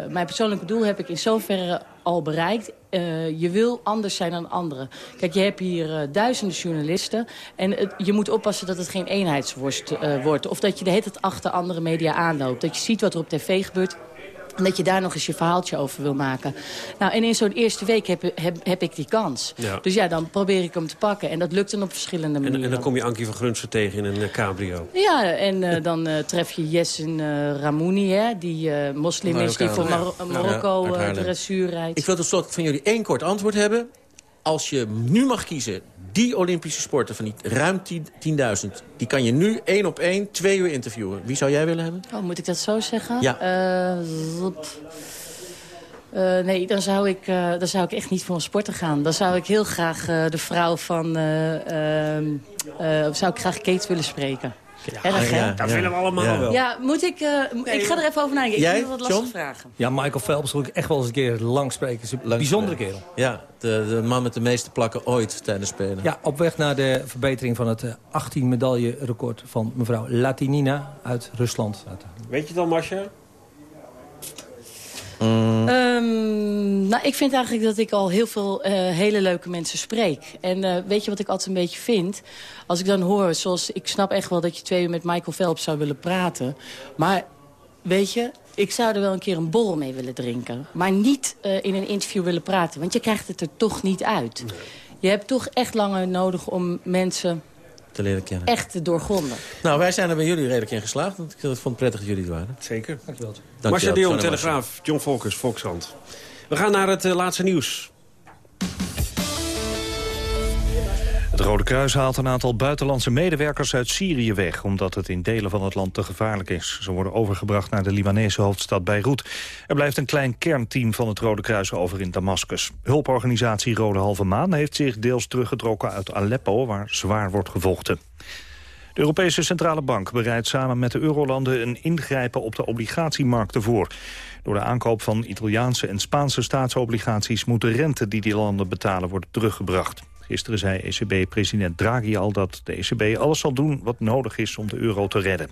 Speaker 14: mijn persoonlijke doel heb ik in zoverre al bereikt. Uh, je wil anders zijn dan anderen. Kijk, je hebt hier uh, duizenden journalisten. En je moet oppassen dat het geen eenheidsworst uh, wordt. Of dat je de hele tijd achter andere media aanloopt. Dat je ziet wat er op tv gebeurt en dat je daar nog eens je verhaaltje over wil maken. Nou, en in zo'n eerste week heb, heb, heb ik die kans. Ja. Dus ja, dan probeer ik hem te pakken. En dat lukt dan op verschillende manieren.
Speaker 2: En, en dan kom je Ankie van Grunsen tegen in een uh, cabrio.
Speaker 14: Ja, en uh, dan uh, tref je Jessen Ramouni, hè, die moslim is die voor Mar Marokko ja, dressuur rijdt.
Speaker 3: Ik wil tot slot van jullie één kort antwoord hebben. Als je nu mag kiezen die Olympische sporten van die ruim 10.000... die kan je nu één op één twee uur interviewen. Wie zou jij willen hebben?
Speaker 14: Oh, moet ik dat zo zeggen?
Speaker 3: Ja.
Speaker 14: Uh, uh, nee, dan zou, ik, uh, dan zou ik echt niet voor een sporter gaan. Dan zou ik heel graag de vrouw van... zou ik graag Kate willen spreken. Ja, ja,
Speaker 2: dat willen we allemaal wel.
Speaker 14: Ja, moet ik... Uh, ik ga er even over nadenken.
Speaker 3: Jij,
Speaker 14: ik vind wat lastig vragen.
Speaker 13: Ja, Michael Phelps wil ik echt wel eens een keer lang spreken. is een bijzondere kerel.
Speaker 3: Ja, de, de, man met de meeste plakken ooit tijdens Spelen.
Speaker 13: Ja, op weg naar de verbetering van het 18 medaille record van mevrouw Latinina uit Rusland.
Speaker 2: Weet je het al, Masha?
Speaker 14: Mm. Um, nou, ik vind eigenlijk dat ik al heel veel uh, hele leuke mensen spreek. En uh, weet je wat ik altijd een beetje vind? Als ik dan hoor, zoals ik snap echt wel dat je twee uur met Michael Phelps zou willen praten. Maar weet je, ik zou er wel een keer een borrel mee willen drinken. Maar niet uh, in een interview willen praten, want je krijgt het er toch niet uit. Nee. Je hebt toch echt langer nodig om mensen
Speaker 3: te leren kennen.
Speaker 14: Echt te doorgronden.
Speaker 3: Nou, wij zijn er bij jullie redelijk in geslaagd. Want ik vond het prettig dat jullie er waren.
Speaker 2: Zeker. Dankjewel. Dankjewel. Marcia de Jong, Telegraaf, John Volkers, Volkshand. We gaan naar het uh, laatste nieuws.
Speaker 4: Het Rode Kruis haalt een aantal buitenlandse medewerkers uit Syrië weg... omdat het in delen van het land te gevaarlijk is. Ze worden overgebracht naar de Libanese hoofdstad Beirut. Er blijft een klein kernteam van het Rode Kruis over in Damascus. Hulporganisatie Rode Halve Maan heeft zich deels teruggetrokken uit Aleppo... waar zwaar wordt gevochten. De Europese Centrale Bank bereidt samen met de eurolanden een ingrijpen op de obligatiemarkten voor. Door de aankoop van Italiaanse en Spaanse staatsobligaties moet de rente die die landen betalen worden teruggebracht. Gisteren zei ECB-president Draghi al dat de ECB alles zal doen wat nodig is om de euro te redden.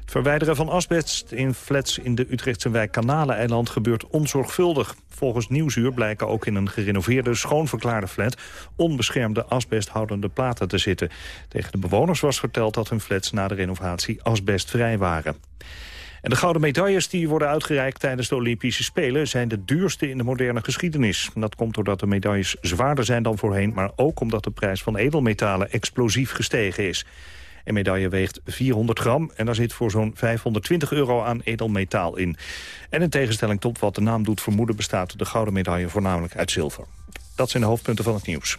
Speaker 4: Het verwijderen van asbest in flats in de Utrechtse wijk Kanaleneiland gebeurt onzorgvuldig. Volgens Nieuwsuur blijken ook in een gerenoveerde, schoonverklaarde flat onbeschermde asbesthoudende platen te zitten. Tegen de bewoners was verteld dat hun flats na de renovatie asbestvrij waren. En de gouden medailles die worden uitgereikt tijdens de Olympische Spelen... zijn de duurste in de moderne geschiedenis. Dat komt doordat de medailles zwaarder zijn dan voorheen... maar ook omdat de prijs van edelmetalen explosief gestegen is. Een medaille weegt 400 gram en daar zit voor zo'n 520 euro aan edelmetaal in. En in tegenstelling tot wat de naam doet vermoeden... bestaat de gouden medaille voornamelijk uit zilver. Dat zijn de hoofdpunten van het nieuws.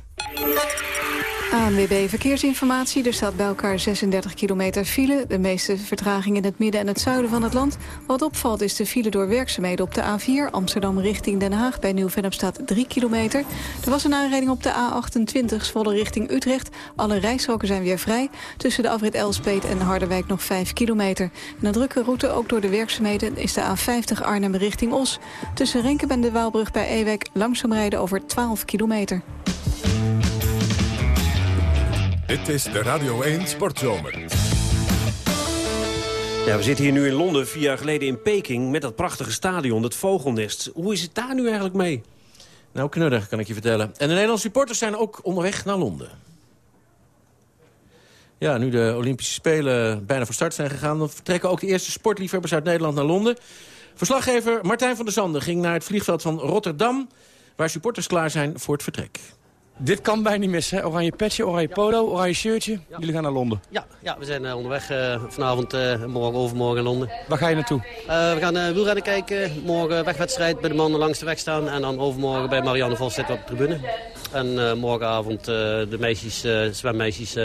Speaker 15: ANWB Verkeersinformatie. Er staat bij elkaar 36 kilometer file. De meeste vertraging in het midden en het zuiden van het land. Wat opvalt is de file door werkzaamheden op de A4. Amsterdam richting Den Haag. Bij staat 3 kilometer. Er was een aanrijding op de A28 Zwolle richting Utrecht. Alle rijstroken zijn weer vrij. Tussen de afrit Elspeet en Harderwijk nog 5 kilometer. En een drukke route ook door de werkzaamheden is de A50 Arnhem richting Os. Tussen Renkem en de Waalbrug bij Ewek langzaam rijden over 12 kilometer.
Speaker 1: Dit is de Radio 1 Sportzomer.
Speaker 2: Ja, we zitten hier nu in Londen, vier jaar geleden in Peking... met dat prachtige stadion, het Vogelnest. Hoe is het daar nu eigenlijk mee?
Speaker 3: Nou, knudder, kan ik je vertellen. En de Nederlandse supporters zijn ook onderweg naar Londen. Ja, nu de Olympische Spelen bijna van start zijn gegaan... dan vertrekken ook de eerste sportliefhebbers uit Nederland naar Londen. Verslaggever Martijn van der Zanden ging naar het vliegveld van Rotterdam... waar supporters klaar zijn voor het vertrek.
Speaker 16: Dit kan bijna niet missen. Oranje petje, oranje polo, oranje shirtje. Jullie gaan naar Londen.
Speaker 17: Ja, ja we zijn uh, onderweg uh, vanavond, uh, morgen, overmorgen in Londen.
Speaker 16: Waar ga je naartoe?
Speaker 17: we gaan wielrennen kijken. Morgen wegwedstrijd bij de mannen langs de weg staan. En dan overmorgen bij Marianne Vos zitten op de tribune. En morgenavond de meisjes, zwemmeisjes...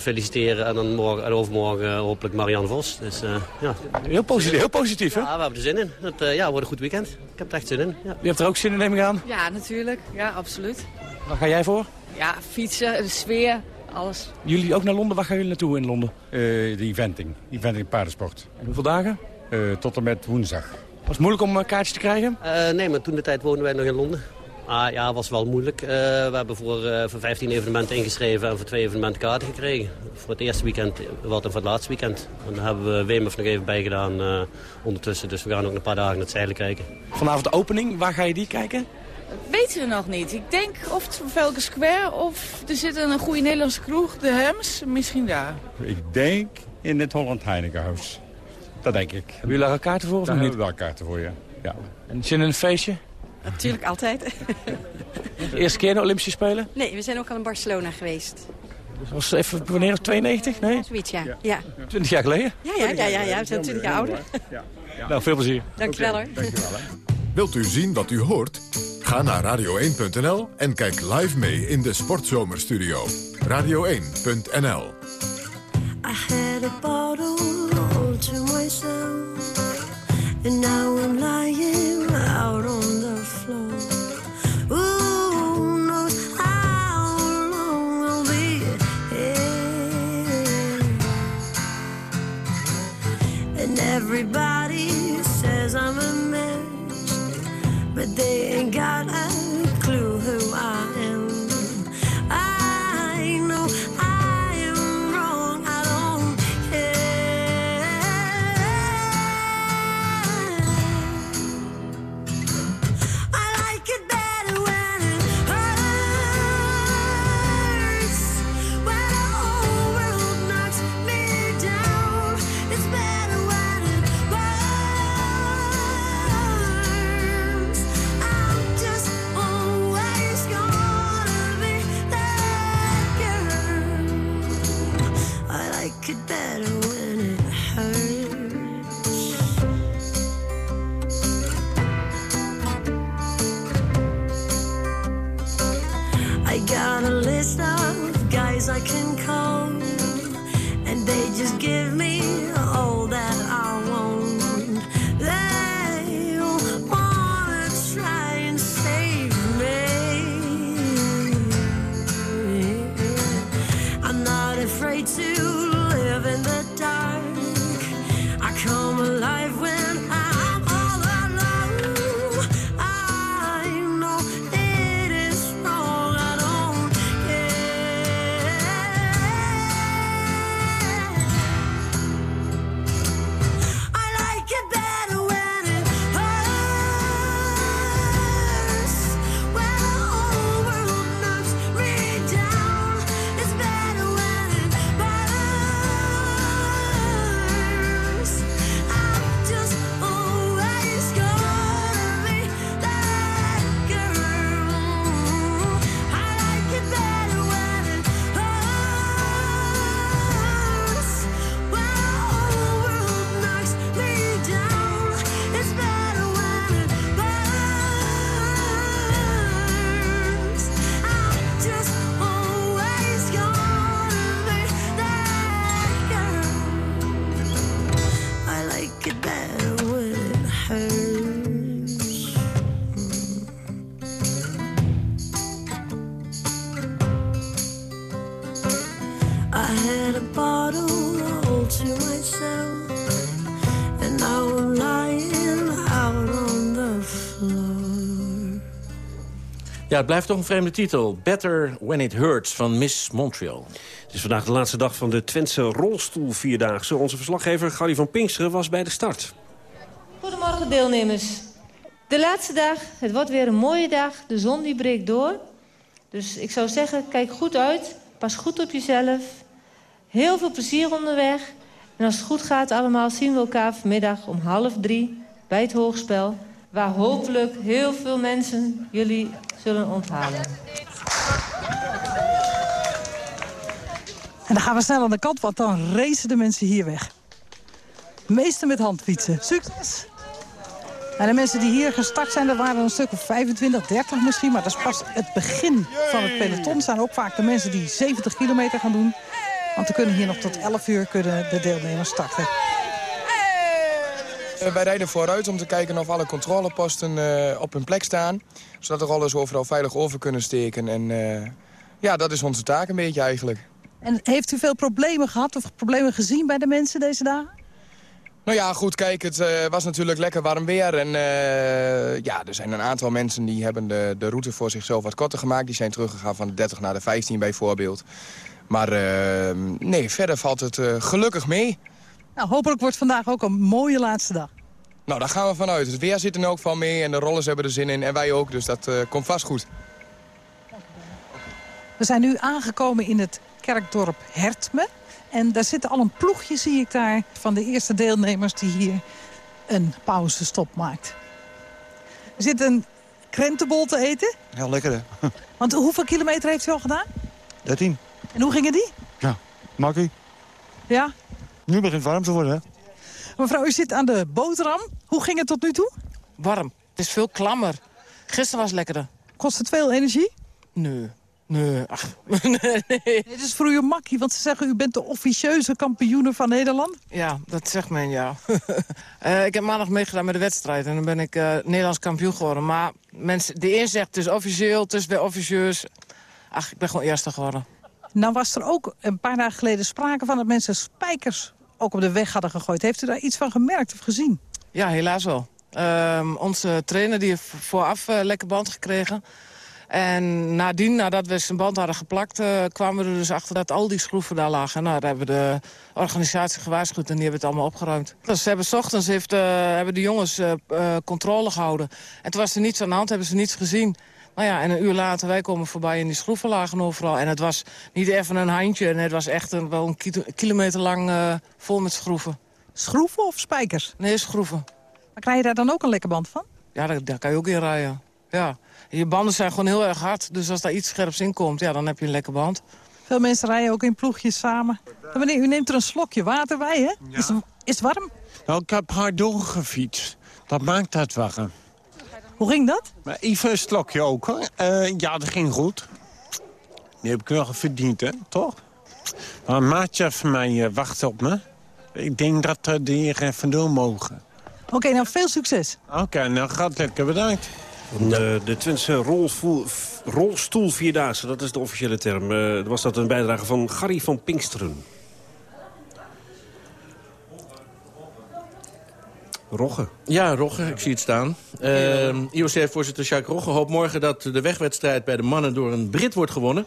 Speaker 17: feliciteren en dan morgen, en overmorgen hopelijk Marianne Vos. Dus, ja.
Speaker 16: Heel positief, heel positief hè?
Speaker 17: Ja, we hebben er zin in. Het ja, wordt een goed weekend. Ik heb er echt zin in. Ja.
Speaker 16: Je hebt er ook zin in, neem ik aan?
Speaker 18: Ja, natuurlijk. Ja, absoluut.
Speaker 16: Waar ga jij voor?
Speaker 18: Ja, fietsen, de sfeer, alles.
Speaker 16: Jullie ook naar Londen? Waar gaan jullie naartoe in Londen?
Speaker 19: Uh, de eventing. Eventing paardensport.
Speaker 16: En hoeveel dagen?
Speaker 19: Uh, tot en met woensdag.
Speaker 16: Was het moeilijk om uh, kaartjes te krijgen?
Speaker 17: nee, maar toen de tijd woonden wij nog in Londen. Ah, ja, was wel moeilijk. we hebben voor, voor 15 evenementen ingeschreven en voor twee evenementen kaarten gekregen. Voor het eerste weekend, wat en voor het laatste weekend. En daar hebben we Weemof nog even bijgedaan ondertussen. Dus we gaan ook een paar dagen naar het zeilen kijken.
Speaker 16: Vanavond de opening, waar ga je die kijken?
Speaker 18: weten we nog niet. Ik denk of het Velke Square of er zit een goede Nederlandse kroeg, de Hems, misschien daar.
Speaker 19: Ik denk in het Holland Heinekenhuis. Dat denk ik.
Speaker 16: Hebben jullie daar kaarten voor of
Speaker 19: daar
Speaker 16: niet?
Speaker 19: hebben we wel kaarten voor, ja. ja.
Speaker 16: En zin in een feestje?
Speaker 20: Natuurlijk altijd.
Speaker 16: de eerste keer de Olympische Spelen?
Speaker 20: Nee, we zijn ook al in Barcelona geweest.
Speaker 16: Dus was even, wanneer 92? Nee?
Speaker 20: Zoiets, ja. ja.
Speaker 16: 20 jaar geleden?
Speaker 20: Ja, ja, ja, ja, ja. we zijn 20 jaar ouder. Ja.
Speaker 16: Nou, veel plezier.
Speaker 20: Dankjewel hoor.
Speaker 19: Dankjewel.
Speaker 1: Wilt u zien wat u hoort? Ga naar radio1.nl en kijk live mee in de Sportzomerstudio. Radio1.nl I had a bottle all to myself And now I'm lying out on
Speaker 21: had a bottle all to myself, and now I'm lying out on the floor.
Speaker 3: Ja, het blijft toch een vreemde titel. Better When It Hurts van Miss Montreal.
Speaker 2: Het is vandaag de laatste dag van de Twentse rolstoelvierdaagse. Onze verslaggever Gary van Pinksteren was bij de start.
Speaker 22: Goedemorgen deelnemers. De laatste dag, het wordt weer een mooie dag. De zon die breekt door. Dus ik zou zeggen, kijk goed uit. Pas goed op jezelf. Heel veel plezier onderweg. En als het goed gaat allemaal zien we elkaar vanmiddag om half drie bij het hoogspel. Waar hopelijk heel veel mensen jullie zullen onthalen.
Speaker 23: En dan gaan we snel aan de kant, want dan racen de mensen hier weg. Meeste met handfietsen. Succes! En de mensen die hier gestart zijn, dat waren een stuk of 25, 30 misschien. Maar dat is pas het begin van het peloton. zijn ook vaak de mensen die 70 kilometer gaan doen. Want we kunnen hier nog tot 11 uur kunnen de deelnemers starten.
Speaker 24: Eh, Wij rijden vooruit om te kijken of alle controleposten eh, op hun plek staan. Zodat de rollers overal veilig over kunnen steken. En eh, ja, dat is onze taak een beetje eigenlijk.
Speaker 23: En heeft u veel problemen gehad of problemen gezien bij de mensen deze dagen?
Speaker 24: Nou ja, goed, kijk, het was natuurlijk lekker warm weer. En ja, er zijn een aantal mensen die hebben de, de route voor zichzelf wat korter gemaakt. Die zijn teruggegaan van de 30 naar de 15 bijvoorbeeld. Maar eh, nee, verder valt het eh, gelukkig mee.
Speaker 23: Nou, hopelijk wordt vandaag ook een mooie laatste dag.
Speaker 24: Nou, daar gaan we vanuit. Het weer zit er ook van mee en de rollers hebben er zin in. En wij ook, dus dat eh, komt vast goed.
Speaker 23: We zijn nu aangekomen in het kerkdorp Hertme. En daar zit al een ploegje, zie ik daar, van de eerste deelnemers die hier een pauzestop maakt. Er zit een krentenbol te eten.
Speaker 25: Heel lekker, hè? *laughs*
Speaker 23: Want hoeveel kilometer heeft u al gedaan?
Speaker 25: 13.
Speaker 23: En hoe gingen die?
Speaker 25: Ja, makkie.
Speaker 23: Ja.
Speaker 25: Nu begint het warm te worden, hè?
Speaker 23: Mevrouw, u zit aan de boterham. Hoe ging het tot nu toe?
Speaker 26: Warm. Het is veel klammer. Gisteren was het lekkerder.
Speaker 23: Kost het veel energie?
Speaker 26: Nee. Nee, ach, *laughs* nee, nee.
Speaker 23: Het is voor u een makkie, want ze zeggen u bent de officieuze kampioene van Nederland.
Speaker 26: Ja, dat zegt men, ja. *laughs* Eh, ik heb maandag meegedaan met de wedstrijd en dan ben ik eh, Nederlands kampioen geworden. Maar mensen, de een zegt het is officieel, het is weer officieus. Ach, ik ben gewoon eerste geworden.
Speaker 23: Nou was er ook een paar dagen geleden sprake van dat mensen spijkers ook op de weg hadden gegooid. Heeft u daar iets van gemerkt of gezien?
Speaker 26: Ja, helaas wel. Ehm, onze trainer die heeft vooraf uh, lekker band gekregen. En nadien, nadat we zijn band hadden geplakt... Uh, kwamen we er dus achter dat al die schroeven daar lagen. Nou, daar hebben we de organisatie gewaarschuwd en die hebben het allemaal opgeruimd. Dus ze hebben s ochtends heeft, uh, hebben de jongens controle gehouden. En toen was er niets aan de hand, hebben ze niets gezien. Nou ja, en een uur later, wij komen voorbij en die schroeven lagen overal. En het was niet even een handje, en het was echt een, wel een ki kilometer lang vol met schroeven.
Speaker 23: Schroeven of spijkers?
Speaker 26: Nee, schroeven.
Speaker 23: Maar krijg je daar dan ook een lekker band van?
Speaker 26: Ja, daar, daar kan je ook in rijden. Ja. Je banden zijn gewoon heel erg hard. Dus als daar iets scherps in komt, ja, dan heb je een lekker band.
Speaker 23: Veel mensen rijden ook in ploegjes samen. Meneer, u neemt er een slokje water bij, hè? Ja. Is, het, is het warm?
Speaker 27: Nou, ik heb hard doorgefietst. Dat maakt het warm.
Speaker 23: Hoe ging dat?
Speaker 27: Maar even een slokje ook, hoor. Uh, ja, dat ging goed. Die heb ik wel verdiend, hè? Toch? Maar een maatje van mij uh, wacht op me. Ik denk dat uh, de heren vandoor mogen.
Speaker 23: Oké, okay, nou veel succes.
Speaker 27: Oké, okay, nou gaat lekker bedankt.
Speaker 2: De, de Twentse rolstoel, rolstoelvierdaagse, dat is de officiële term. Uh, was dat een bijdrage van Gary van Pinksteren. Rogge.
Speaker 3: Ja, Rogge, ik zie het staan. Uh, IOC-voorzitter Jacques Rogge hoopt morgen dat de wegwedstrijd bij de mannen door een Brit wordt gewonnen.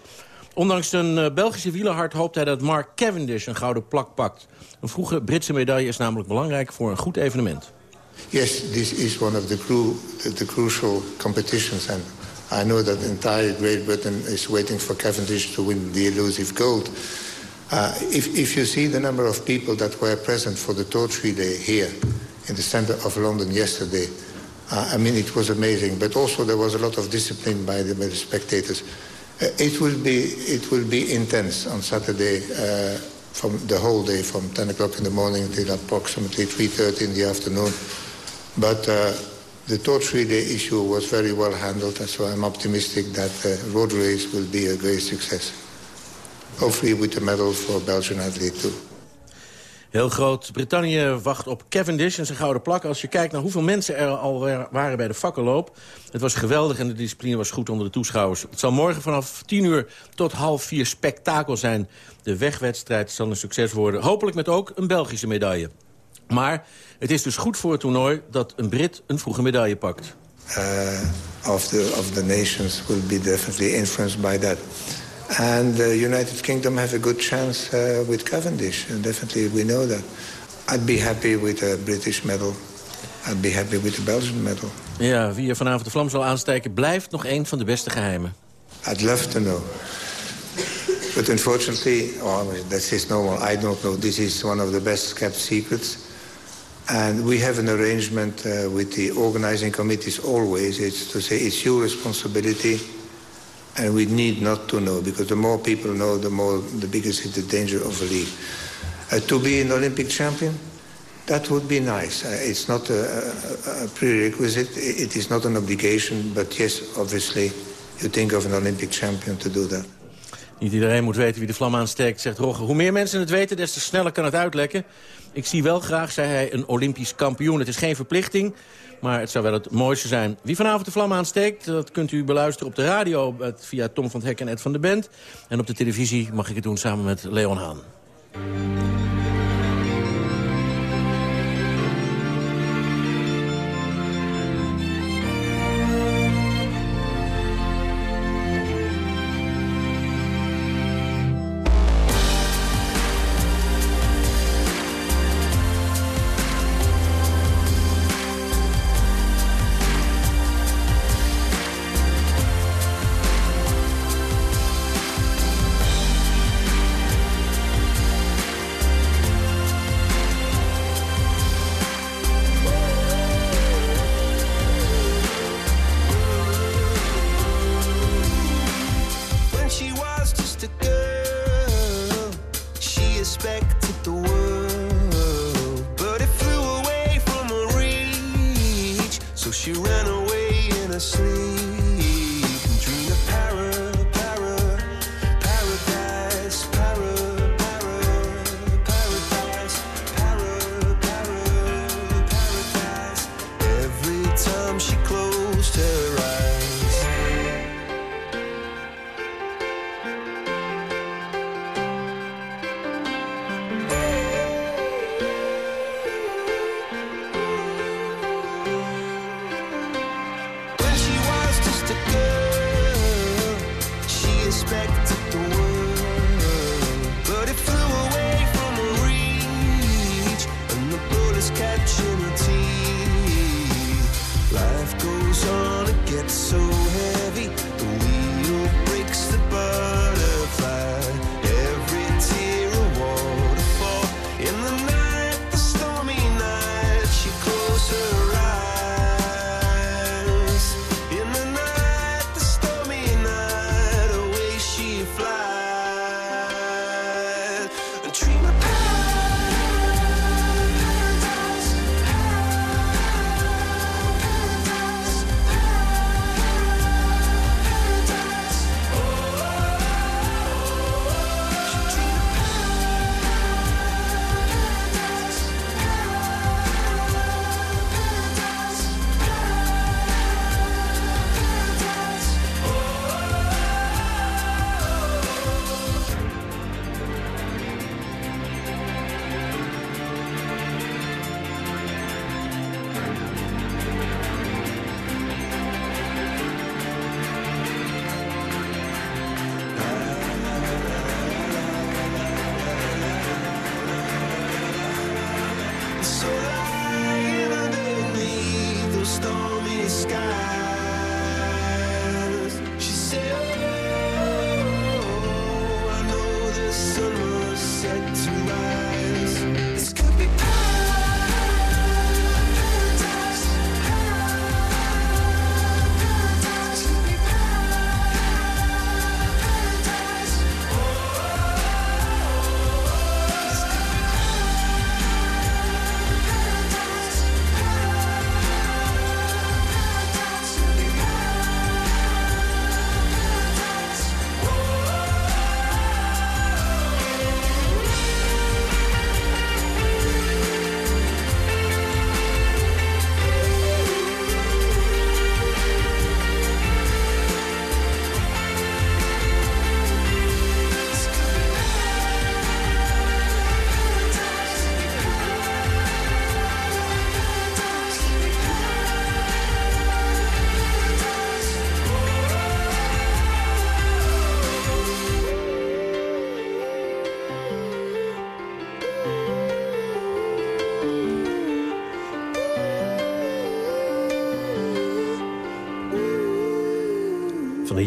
Speaker 3: Ondanks een uh, Belgische wielerhard hoopt hij dat Mark Cavendish een gouden plak pakt. Een vroege Britse medaille is namelijk belangrijk voor een goed evenement.
Speaker 28: Yes, this is one of the, cru the, crucial competitions and I know that entire Great Britain is waiting for Cavendish to win the elusive gold. Uh, if, if you see the number of people that were present for the torch day here in the center of London yesterday, uh, I mean, it was amazing. But also there was a lot of discipline by the, by the spectators. Uh, it will be it will be intense on Saturday uh, from the whole day, from 10 o'clock in the morning until approximately 3:30 in the afternoon. But uh, the torch relay issue was very well handled, and so I'm optimistic that the road race will be a great success. Hopefully with a medal for Belgian athlete too.
Speaker 3: Heel Groot-Brittannië wacht op Cavendish en zijn gouden plak. Als je kijkt naar hoeveel mensen er al waren bij de fakkelloop. Het was geweldig en de discipline was goed onder de toeschouwers. Het zal morgen vanaf 10 uur tot half 4 spektakel zijn. De wegwedstrijd zal een succes worden. Hopelijk met ook een Belgische medaille. Maar het is dus goed voor het toernooi dat een Brit een vroege medaille pakt.
Speaker 28: Uh, of, the, of the nations will be definitely influenced by that. And the United Kingdom have a good chance uh, with Cavendish. Definitely we know that. I'd be happy with a British medal. I'd be happy with a Belgian medal.
Speaker 3: Ja, wie er vanavond de vlam zal aansteken... blijft nog een van de beste geheimen.
Speaker 28: I'd love to know. But unfortunately, oh, that is normal. I don't know. This is one of the best kept secrets. And we have an arrangement uh, with the organizing committees always. It's to say it's your responsibility and we need not to know, because the more people know, the more the bigger is the danger of a league. Uh, to be an Olympic champion, that would be nice. Uh, it's not a, prerequisite, it is not an obligation, but yes, obviously, you think of an Olympic champion to do that.
Speaker 3: Niet iedereen moet weten wie de vlam aansteekt, zegt Rogge. Hoe meer mensen het weten, des te sneller kan het uitlekken. Ik zie wel graag, zei hij, een Olympisch kampioen. Het is geen verplichting, maar het zou wel het mooiste zijn. Wie vanavond de vlam aansteekt, dat kunt u beluisteren op de radio... via Tom van het Hek en Ed van de Bent. En op de televisie mag ik het doen samen met Leon Haan.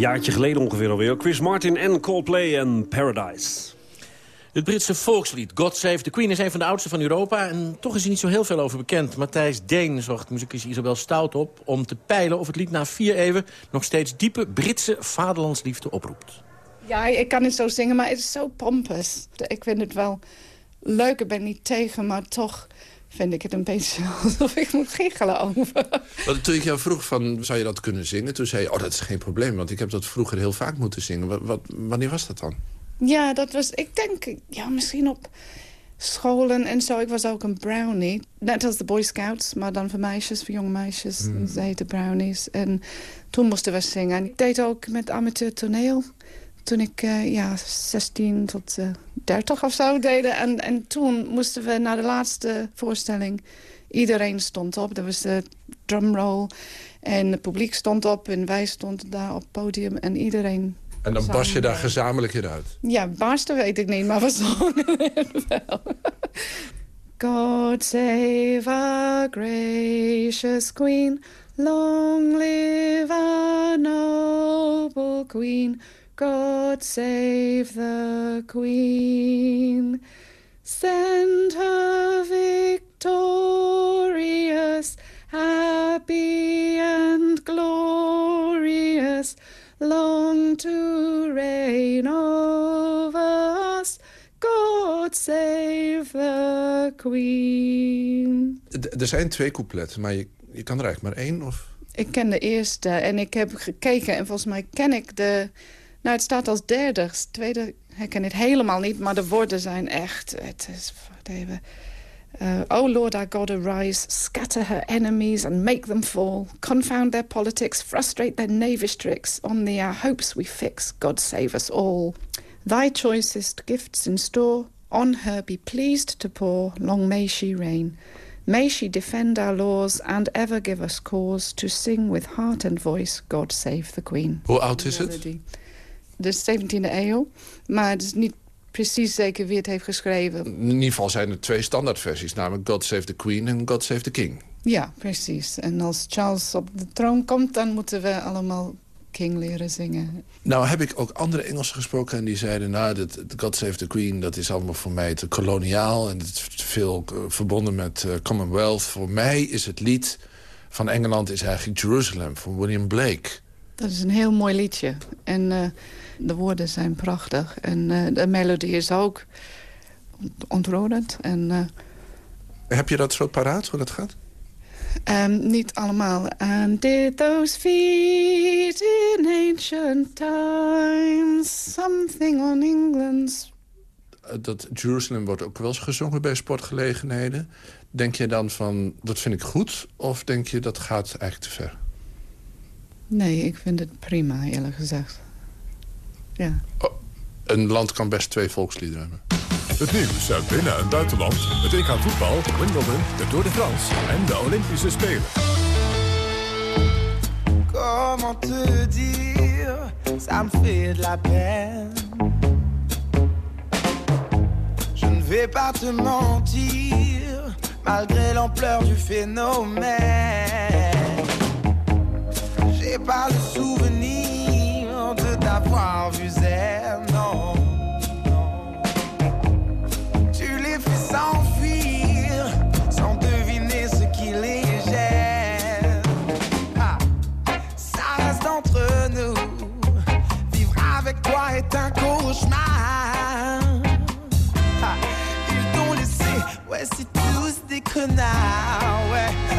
Speaker 2: Jaartje geleden ongeveer alweer. Chris Martin en Coldplay en Paradise.
Speaker 3: Het Britse volkslied God Save the Queen is een van de oudste van Europa... en toch is er niet zo heel veel over bekend. Matthijs Deen zocht muzikus Isabel Stout op om te peilen... of het lied na vier eeuwen nog steeds diepe Britse vaderlandsliefde oproept.
Speaker 29: Ja, ik kan het zo zingen, maar het is zo pompous. Ik vind het wel leuk, ik ben niet tegen, maar toch vind ik het een beetje *laughs* alsof ik moet giechelen over.
Speaker 30: Want toen ik jou vroeg van, zou je dat kunnen zingen? Toen zei je, oh, dat is geen probleem, want ik heb dat vroeger heel vaak moeten zingen. Wat, wat, wanneer was dat dan?
Speaker 29: Ja, dat was, ik denk, ja, misschien op scholen en zo. Ik was ook een brownie. Net als de Boy Scouts, maar dan voor meisjes, voor jonge meisjes. Hmm. Ze heten brownies. En toen moesten we zingen. En ik deed ook met amateur toneel. Toen ik uh, ja, 16 tot uh, 30 of zo deden. En, en toen moesten we naar de laatste voorstelling. Iedereen stond op. Er was de drumroll. En het publiek stond op. En wij stonden daar op het podium. En iedereen
Speaker 30: en dan bas je daar gezamenlijk in uit?
Speaker 29: Ja, barsten weet ik niet, maar we zongen *laughs* wel. God save our gracious queen. Long live our noble queen. God save the queen. Send her victorious, happy and glorious long to reign over us. God save the Queen.
Speaker 30: er zijn twee coupletten, maar je, je kan er eigenlijk maar één? Of?
Speaker 29: Ik ken de eerste en ik heb gekeken en volgens mij ken ik de... Nou, het staat als derde. De tweede herken ik helemaal niet, maar de woorden zijn echt... Het is... Even, uh, o Lord our God, arise, scatter her enemies and make them fall. Confound their politics, frustrate their knavish tricks. On thee our hopes we fix, God save us all. Thy choicest gifts in store, on her be pleased to pour. Long may she reign. May she defend our laws and ever give us cause to sing with heart and voice, God save the Queen.
Speaker 30: Hoe oud is het?
Speaker 29: De 17e eeuw, maar het is niet precies zeker wie het heeft geschreven.
Speaker 30: In ieder geval zijn er twee standaardversies, namelijk God Save the Queen en God Save the King.
Speaker 29: Ja, precies. En als Charles op de troon komt, dan moeten we allemaal King leren zingen.
Speaker 30: Nou heb ik ook andere Engelsen gesproken en die zeiden... nou, dat, God Save the Queen, dat is allemaal voor mij te koloniaal... en het is veel uh, verbonden met uh, Commonwealth. Voor mij is het lied van Engeland is eigenlijk Jerusalem van William Blake.
Speaker 29: Dat is een heel mooi liedje. En... Uh, de woorden zijn prachtig. En uh, de melodie is ook ontroerend. En, uh,
Speaker 30: Heb je dat zo paraat, hoe dat gaat?
Speaker 29: Um, niet allemaal. And did those feet in ancient times something on England's...
Speaker 30: Eh, dat Jerusalem wordt ook wel eens gezongen bij sportgelegenheden. Denk je dan van, dat vind ik goed? Of denk je, dat gaat eigenlijk te ver?
Speaker 29: Nee, ik vind het prima, eerlijk gezegd. Ja.
Speaker 30: Oh, een land kan best twee volksliederen hebben.
Speaker 1: Het nieuws uit binnen- en buitenland. Het EK voetbal, Wimbledon, de Tour de France en de Olympische Spelen.
Speaker 31: Comment te dire, ça me fait de la peine. Je ne vais pas te mentir, malgré l'ampleur du phénomène. J'ai pas le souvenir de t'avoir vu zen, non. Tu les fais s'enfuir sans deviner ce qui les gêne. Ah, ça reste entre nous. Vivre avec toi est un cauchemar. Ah, ils t'ont laissé, ouais, c'est tous des connards, ouais.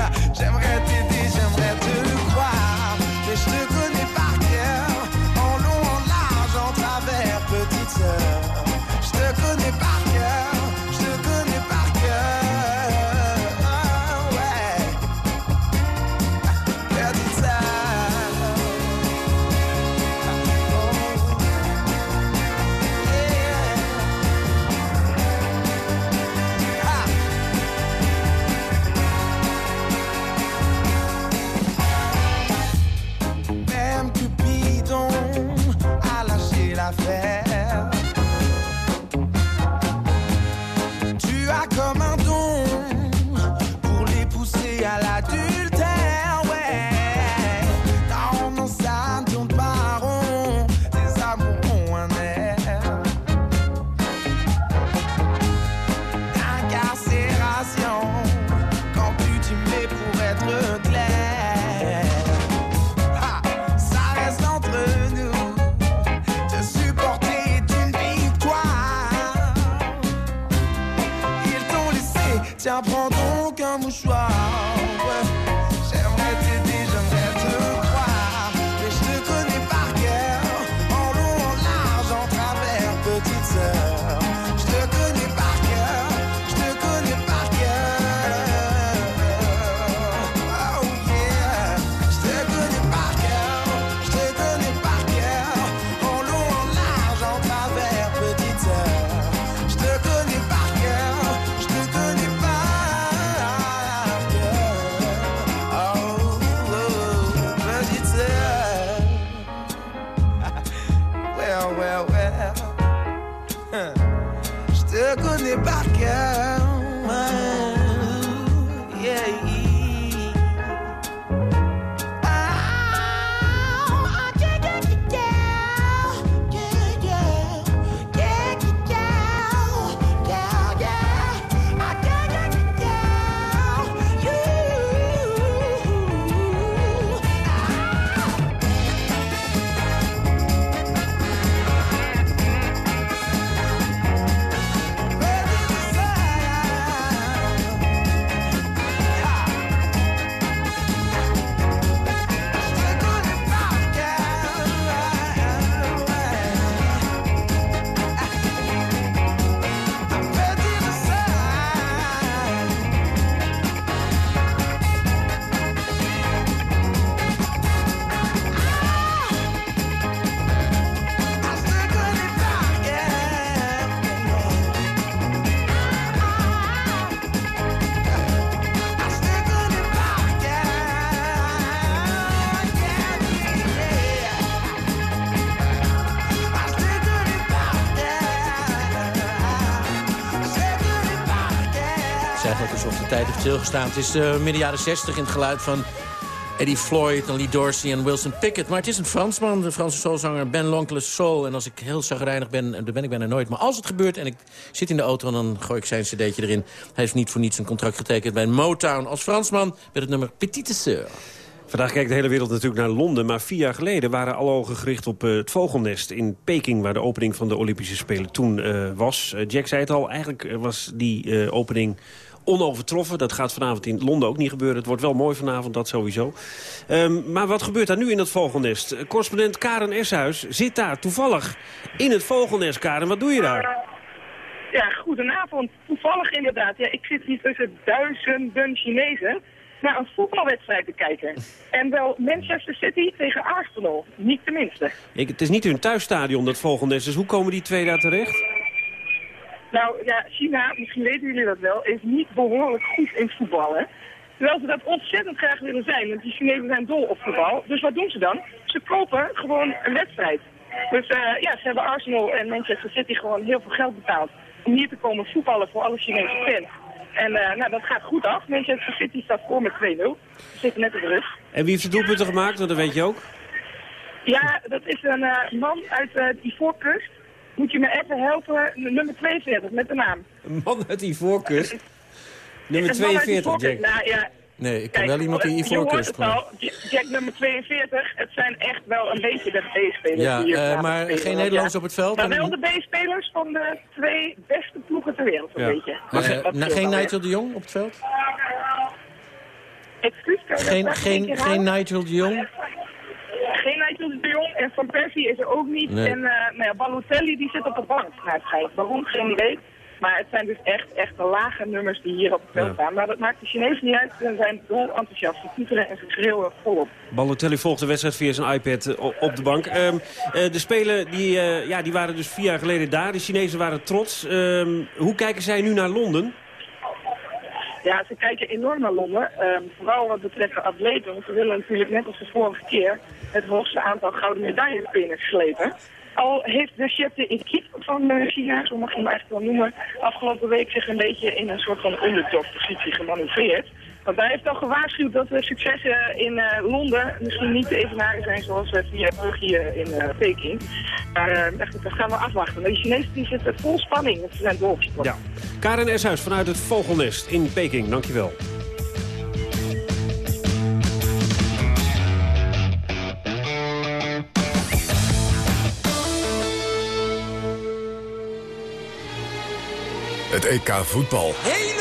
Speaker 3: Stilgestaan. Het is uh, midden jaren 60 in het geluid van Eddie Floyd en Lee Dorsey en Wilson Pickett. Maar het is een Fransman, de Franse soulzanger Ben L'Oncle Soul. En als ik heel zagrijnig ben, en dat ben ik bijna nooit. Maar als het gebeurt en ik zit in de auto en dan gooi ik zijn cd'tje erin. Hij heeft niet voor niets een contract getekend bij Motown als Fransman... met het nummer Petite Sœur.
Speaker 2: Vandaag kijkt de hele wereld natuurlijk naar Londen. Maar vier jaar geleden waren alle ogen gericht op eh, het vogelnest in Peking... waar de opening van de Olympische Spelen toen eh, was. Jack zei het al, eigenlijk was die opening onovertroffen. Dat gaat vanavond in Londen ook niet gebeuren. Het wordt wel mooi vanavond, dat sowieso. Ehm, maar wat gebeurt daar nu in dat vogelnest? Eh, Correspondent Karen Eshuis zit daar toevallig in het vogelnest. Karen, wat doe je daar?
Speaker 32: Ja, goedenavond. Toevallig inderdaad. Ja, ik zit hier tussen duizenden Chinezen naar een voetbalwedstrijd te kijken. En wel Manchester City tegen Arsenal. Niet tenminste.
Speaker 2: Ik, het is niet hun thuisstadion, dat vogelnest. Dus hoe komen die twee daar terecht?
Speaker 32: Nou ja, China, misschien weten jullie dat wel, is niet behoorlijk goed in voetballen. Terwijl ze dat ontzettend graag willen zijn. Want die Chinezen zijn dol op voetbal. Dus wat doen ze dan? Ze kopen gewoon een wedstrijd. Dus eh, ja, ze hebben Arsenal en Manchester City gewoon heel veel geld betaald. Om hier te komen voetballen voor alle Chinese fans. En eh, nou, dat gaat goed af. Manchester City staat voor met 2-0. Ze zitten net op de rust.
Speaker 2: En wie heeft de doelpunten gemaakt? Dat weet je ook.
Speaker 32: Ja, dat is een eh, man uit de Ivoorkust. Moet je me even helpen? Nummer 42, met de naam.
Speaker 2: Een man uit Ivoorkust? Nummer
Speaker 32: Een man uit
Speaker 2: 42,
Speaker 32: Ivoorkust.
Speaker 2: Jack.
Speaker 32: Nou, ja,
Speaker 3: Nee, ik ken
Speaker 32: Kijk,
Speaker 3: wel iemand die
Speaker 32: je
Speaker 3: Ivoorkust
Speaker 32: al, Jack nummer 42, het zijn echt wel een beetje de B-spelers.
Speaker 3: Ja,
Speaker 32: die hier
Speaker 3: eh, maar
Speaker 32: spelen.
Speaker 3: geen
Speaker 32: ja,
Speaker 3: op het veld?
Speaker 32: Maar wel de B-spelers van de twee beste ploegen ter wereld, een
Speaker 3: Ja.
Speaker 32: beetje.
Speaker 3: Maar nou, geen. Nigel de Jong op het veld?
Speaker 32: Excuus, kan je dat
Speaker 3: Geen, geen, geen? Nigel de Jong?
Speaker 32: De Jong en Van Persie is er ook niet.
Speaker 3: Nee.
Speaker 32: En uh, nou ja, Balotelli die zit op de bank, naar het schijnt. Waarom? Geen idee. Maar het zijn dus echt, echt de lage nummers die hier op het veld
Speaker 2: Ja.
Speaker 32: staan. Maar dat maakt de Chinezen niet uit. Ze zijn dol enthousiast. Ze toeteren en ze schreeuwen volop.
Speaker 2: Balotelli volgt de wedstrijd via zijn iPad eh, op de bank. Ehm, eh, de Spelen die, eh, ja, die waren dus vier jaar geleden daar. De Chinezen waren trots. Ehm, hoe kijken zij nu naar Londen?
Speaker 32: Ja, ze kijken enorm naar Londen. Ehm, vooral wat betreft de atleten. Want ze willen natuurlijk net als de vorige keer het hoogste aantal gouden medailles binnenslepen. Al heeft de chef de equipe van eh, China, zo mag je hem eigenlijk wel noemen, afgelopen week zich een beetje in een soort van underdog-positie gemanoeuvreerd. Want hij heeft al gewaarschuwd dat de successen in eh, Londen misschien niet te evenaren zijn zoals uh, via hier in eh, Peking. Maar eh, echt, dat gaan we afwachten. Maar die Chinezen die zitten vol spanning. want Ze zijn sport.
Speaker 2: Ja. Karen Eshuis vanuit het Vogelnest in Peking. Dankjewel.
Speaker 1: Het EK voetbal.
Speaker 31: Helemaal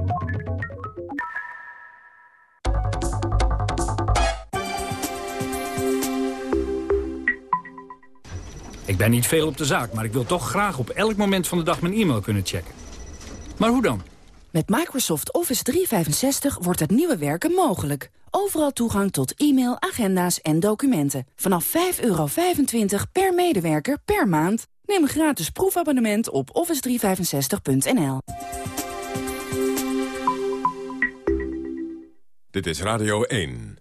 Speaker 33: Ik ben niet veel op de zaak, maar ik wil toch graag op elk moment van de dag mijn e-mail kunnen checken. Maar hoe dan?
Speaker 34: Met Microsoft Office 365 wordt het nieuwe werken mogelijk. Overal toegang tot e-mail, agenda's en documenten. Vanaf 5,25 per medewerker per maand. Neem een gratis proefabonnement op office365.nl.
Speaker 1: Dit is Radio 1.